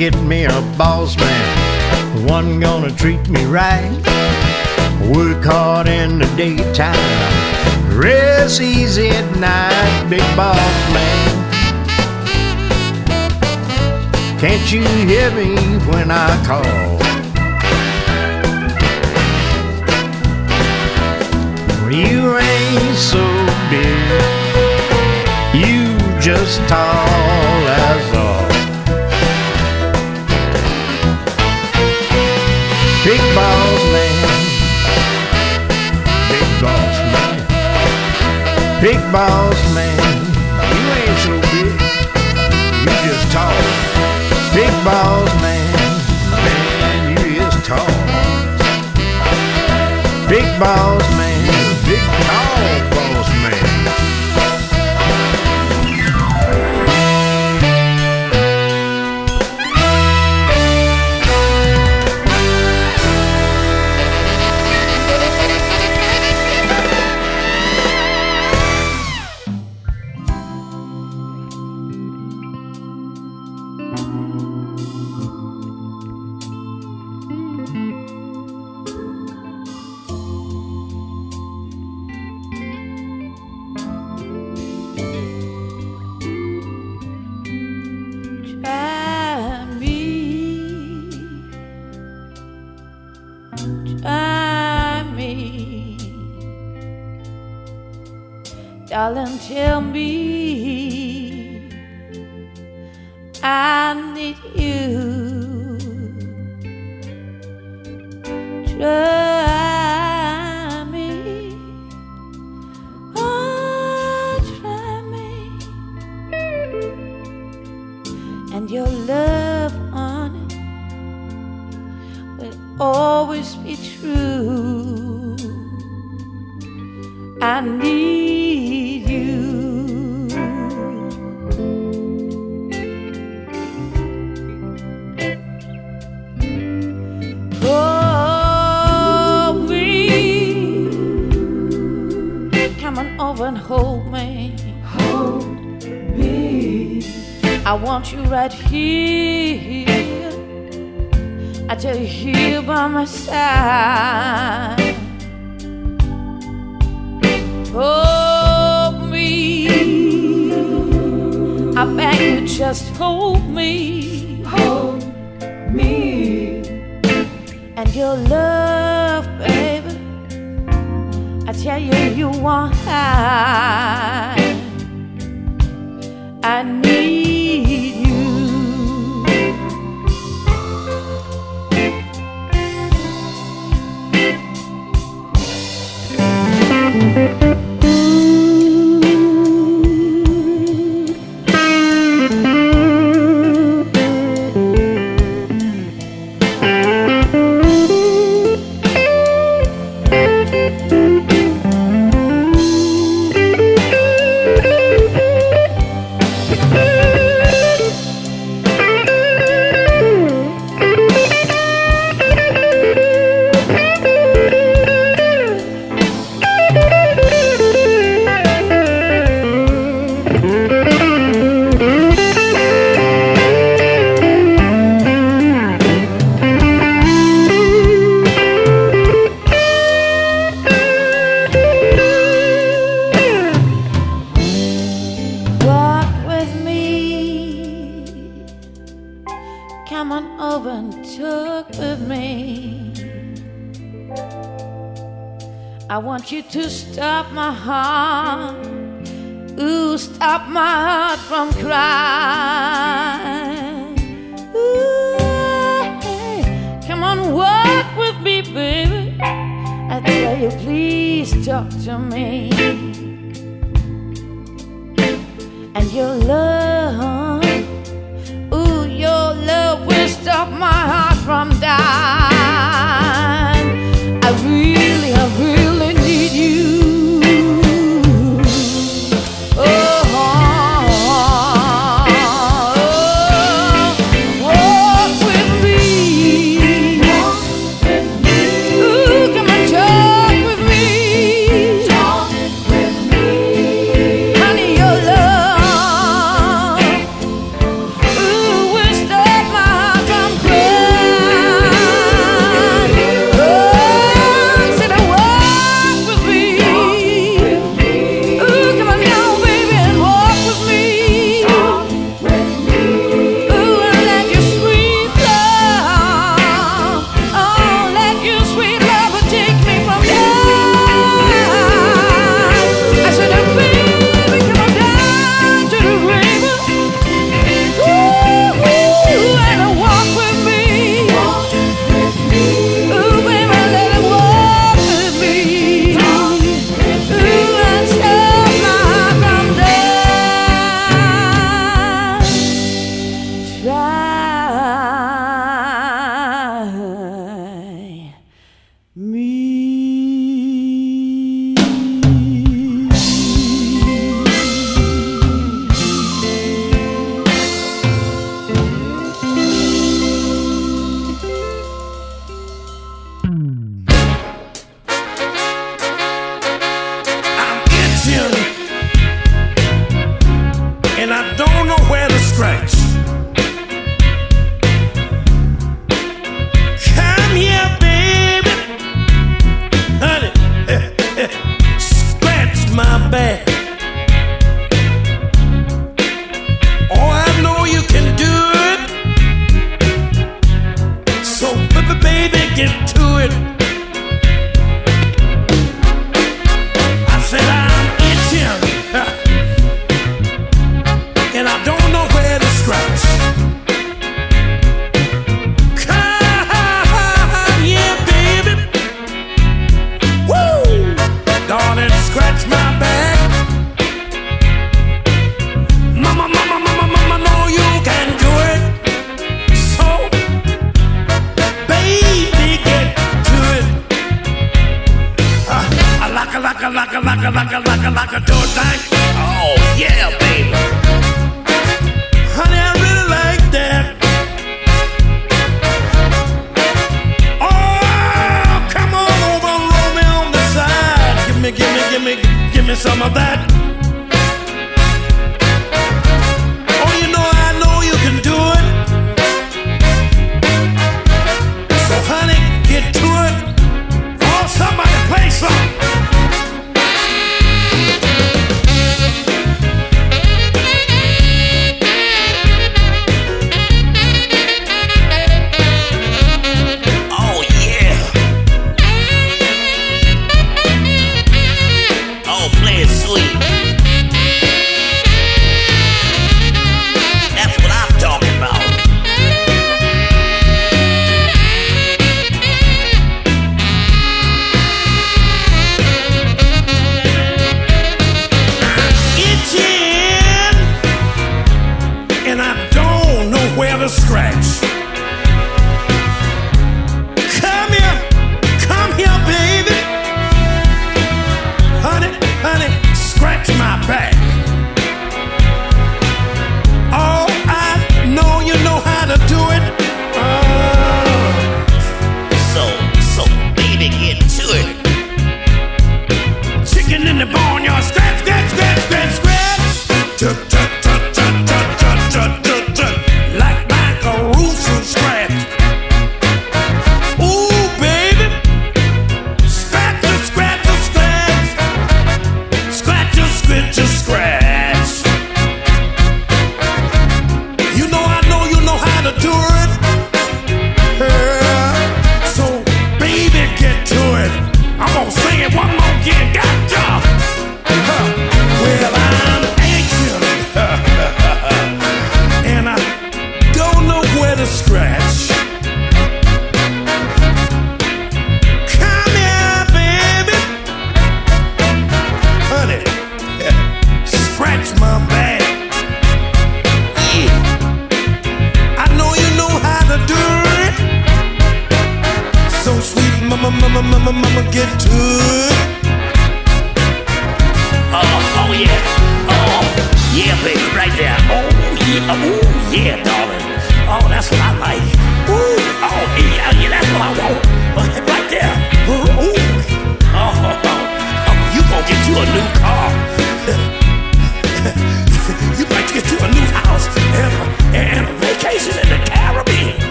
get me a boss man, one gonna treat me right. Work hard in the daytime, rest easy at night, big boss man. Can't you hear me when I call? You ain't so big, you just tall. Big boss man. Big boss man. Big boss man. You ain't so big. You just tall. Big boss man. Man, you is tall. Big boss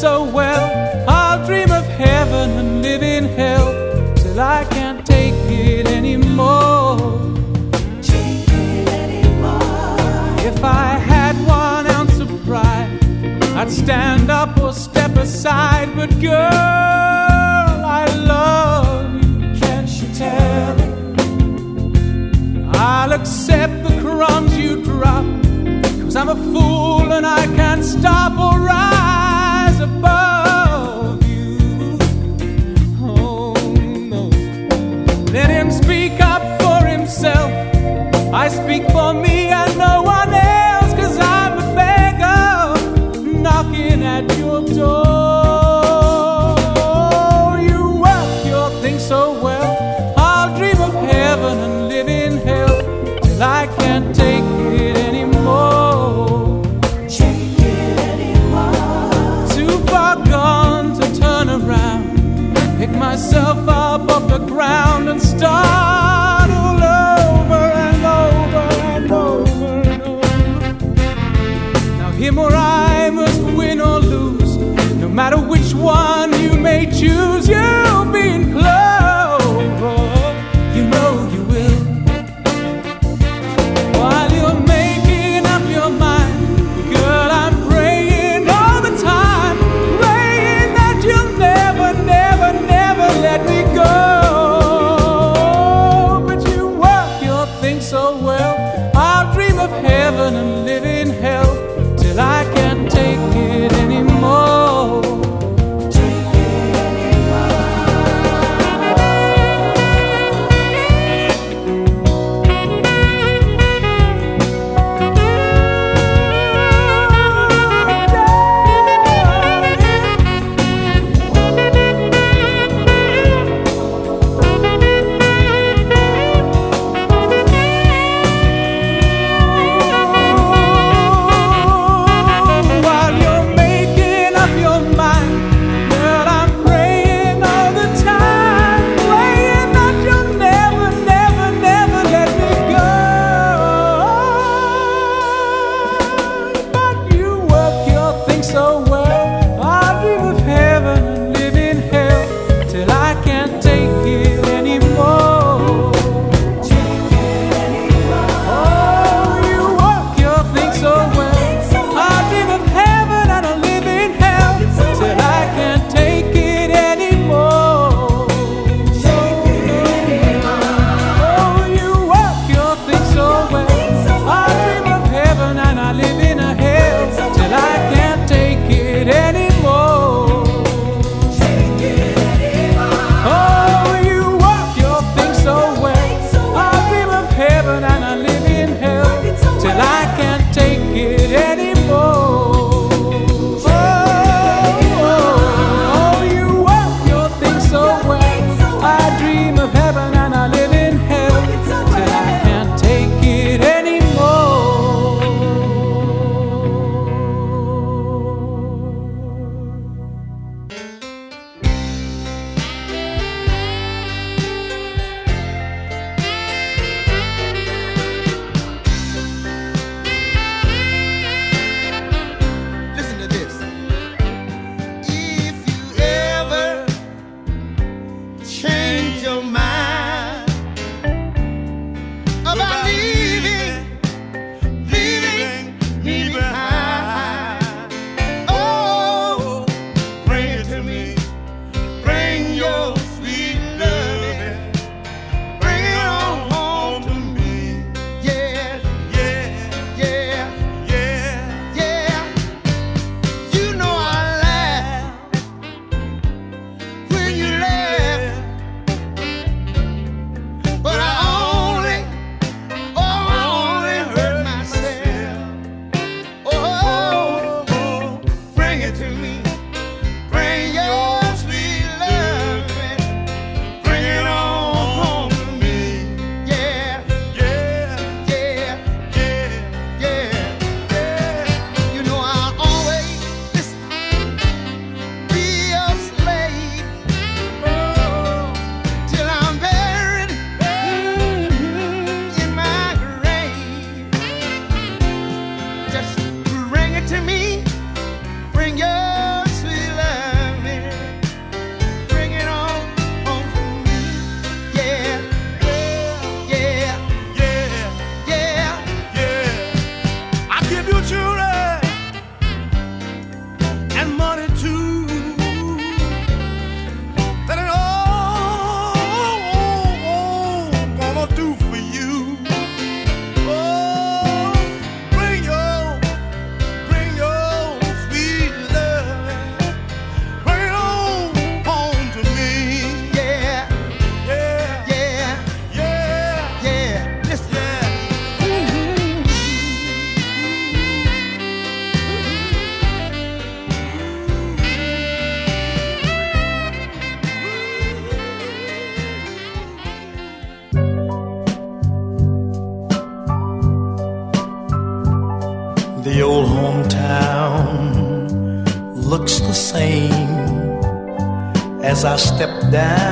so well. I'll dream of heaven and live in hell till I can't take it anymore. If I had one ounce of pride, I'd stand up or step aside. But girl, I love you. Can't you tell? I'll accept the crumbs you drop. Cause I'm a fool and I can't stop or right. I speak down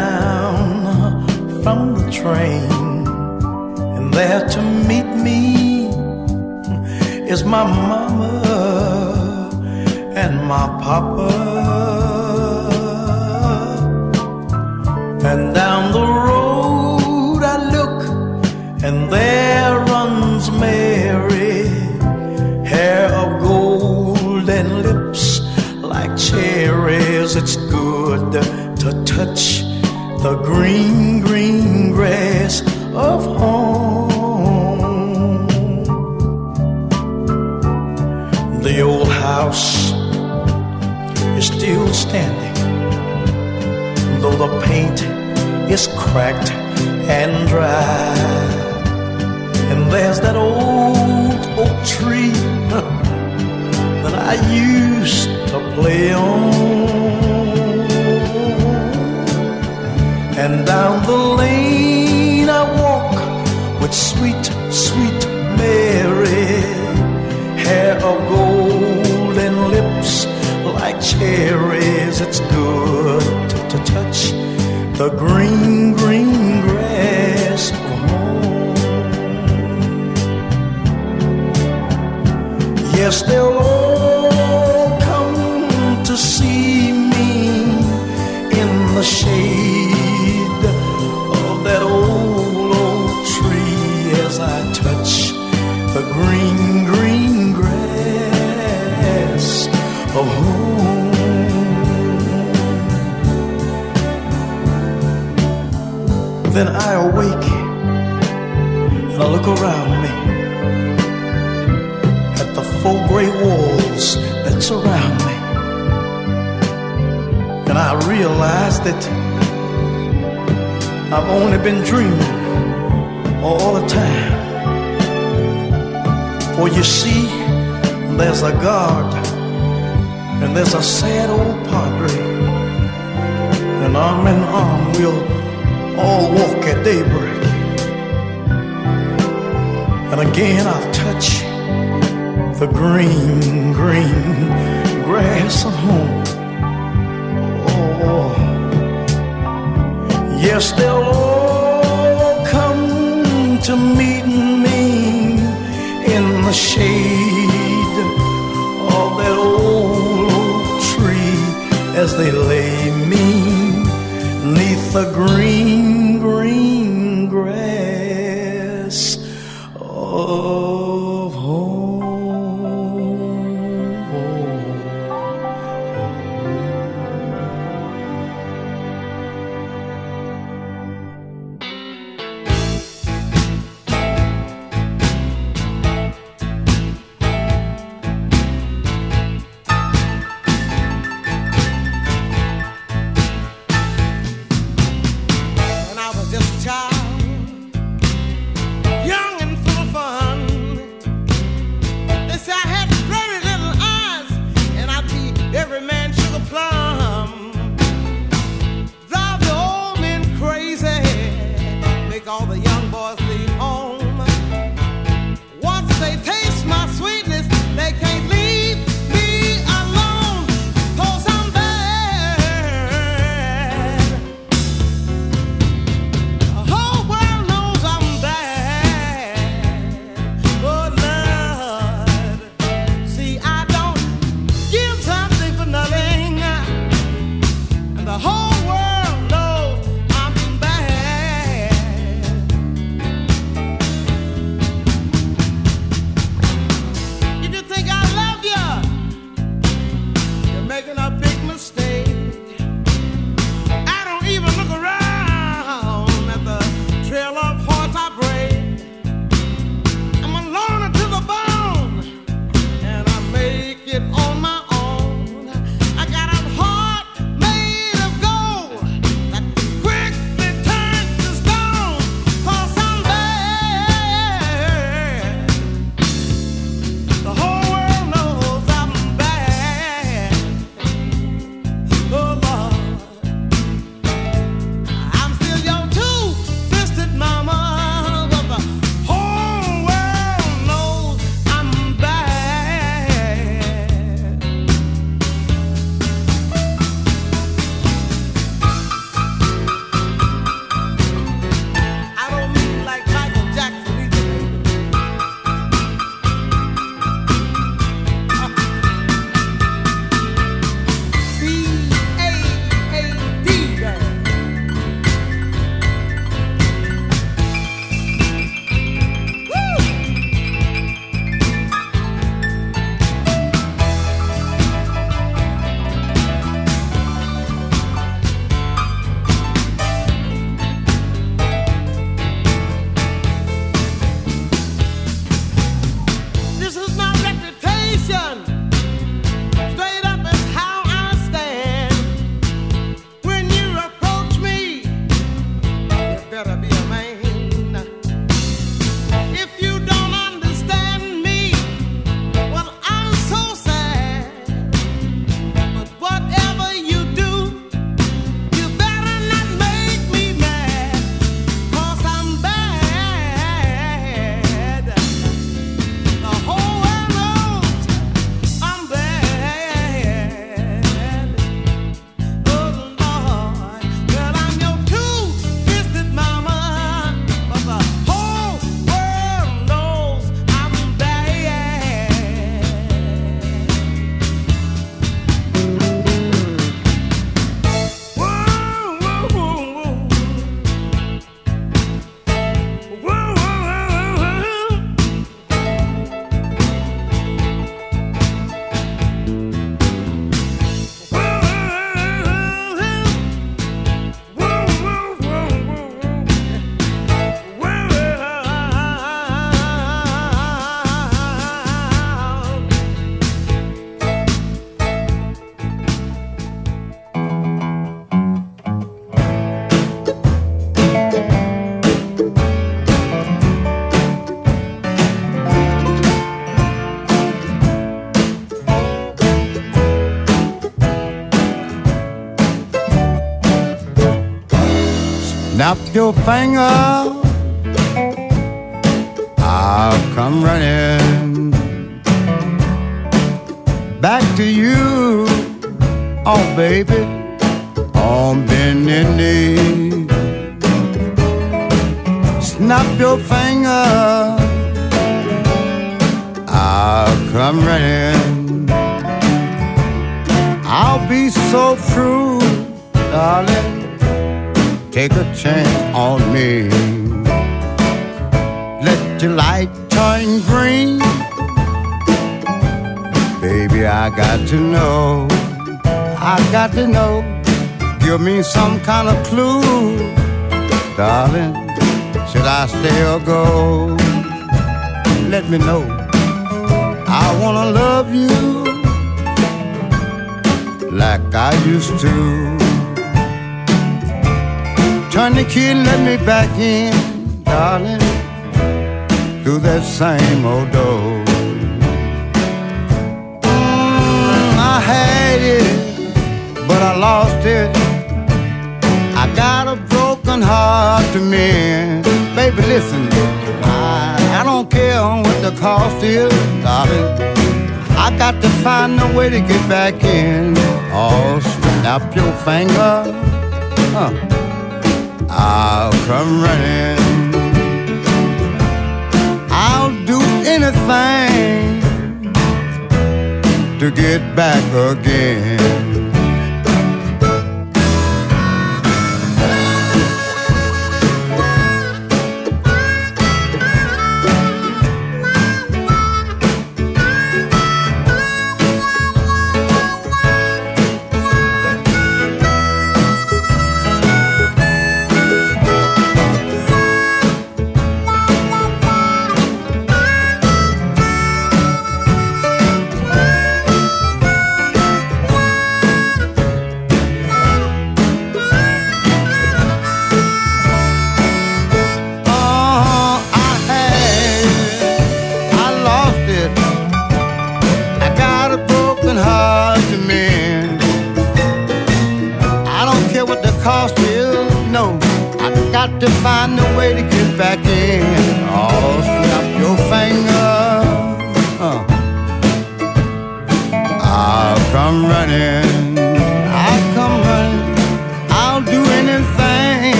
green, green grass of home. Oh, yes, they'll all come to meet me in the shade of that old oak tree as they lay me neath the green, green grass. Oh. your finger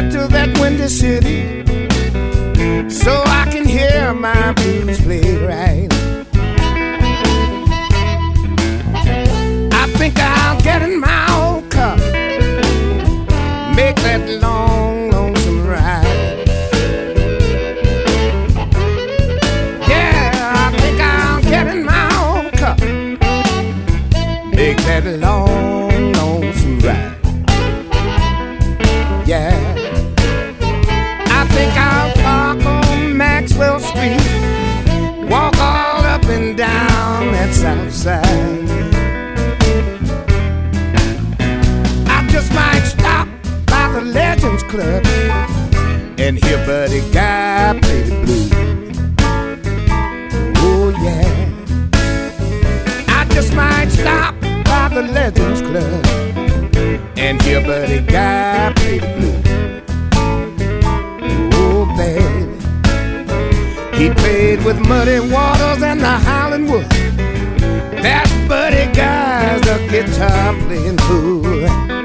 get to that windy city so I can hear my blues play right. club and hear Buddy Guy play the blues. Oh yeah, I just might stop by the Legends Club and hear Buddy Guy play the blues. Oh baby, he played with Muddy Waters and the Howlin' Wolf. That Buddy Guy's a guitar playing fool.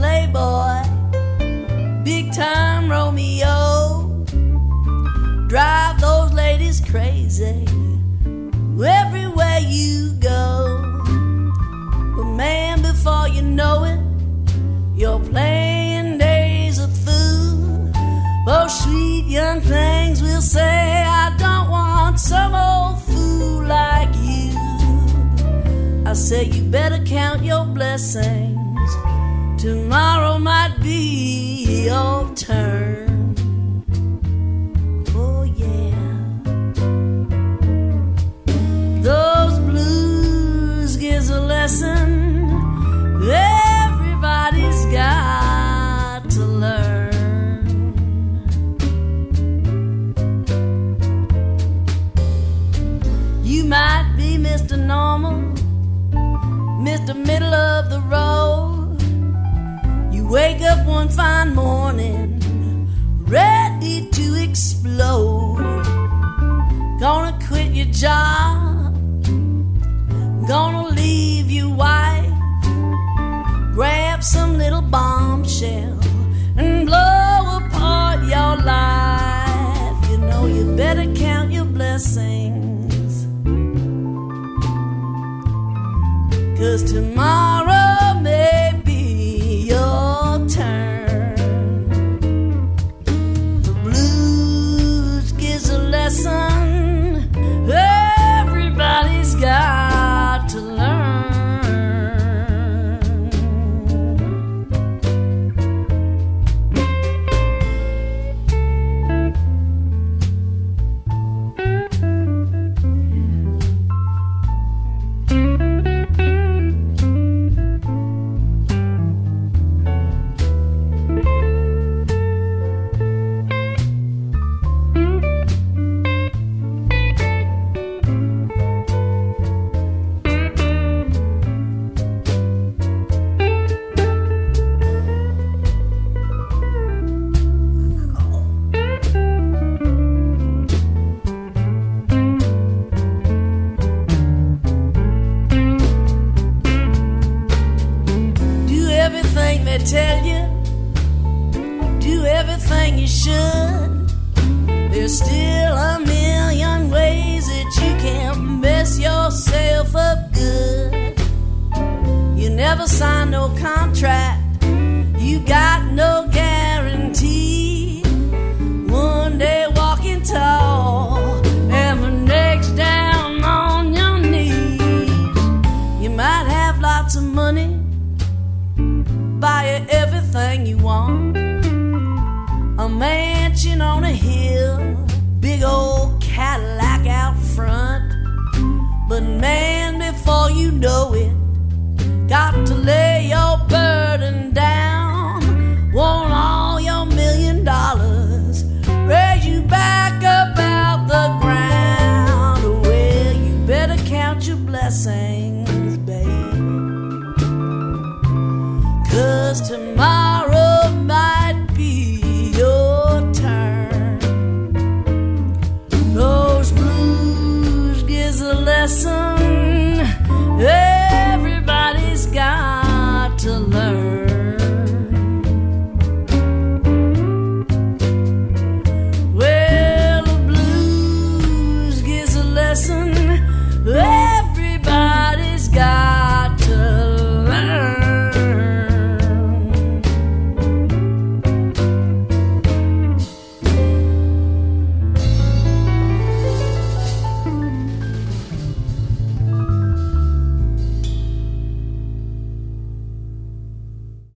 Playboy, big time Romeo. Drive those ladies crazy everywhere you go. But man, before you know it, your playing days are through. Oh, sweet young things will say, I don't want some old fool like you. I say, you better count your blessings tomorrow might be your turn. fine morning, ready to explode. Gonna quit your job, gonna leave your wife, grab some little bombshell, and blow apart your life. You know, you better count your blessings, cause tomorrow.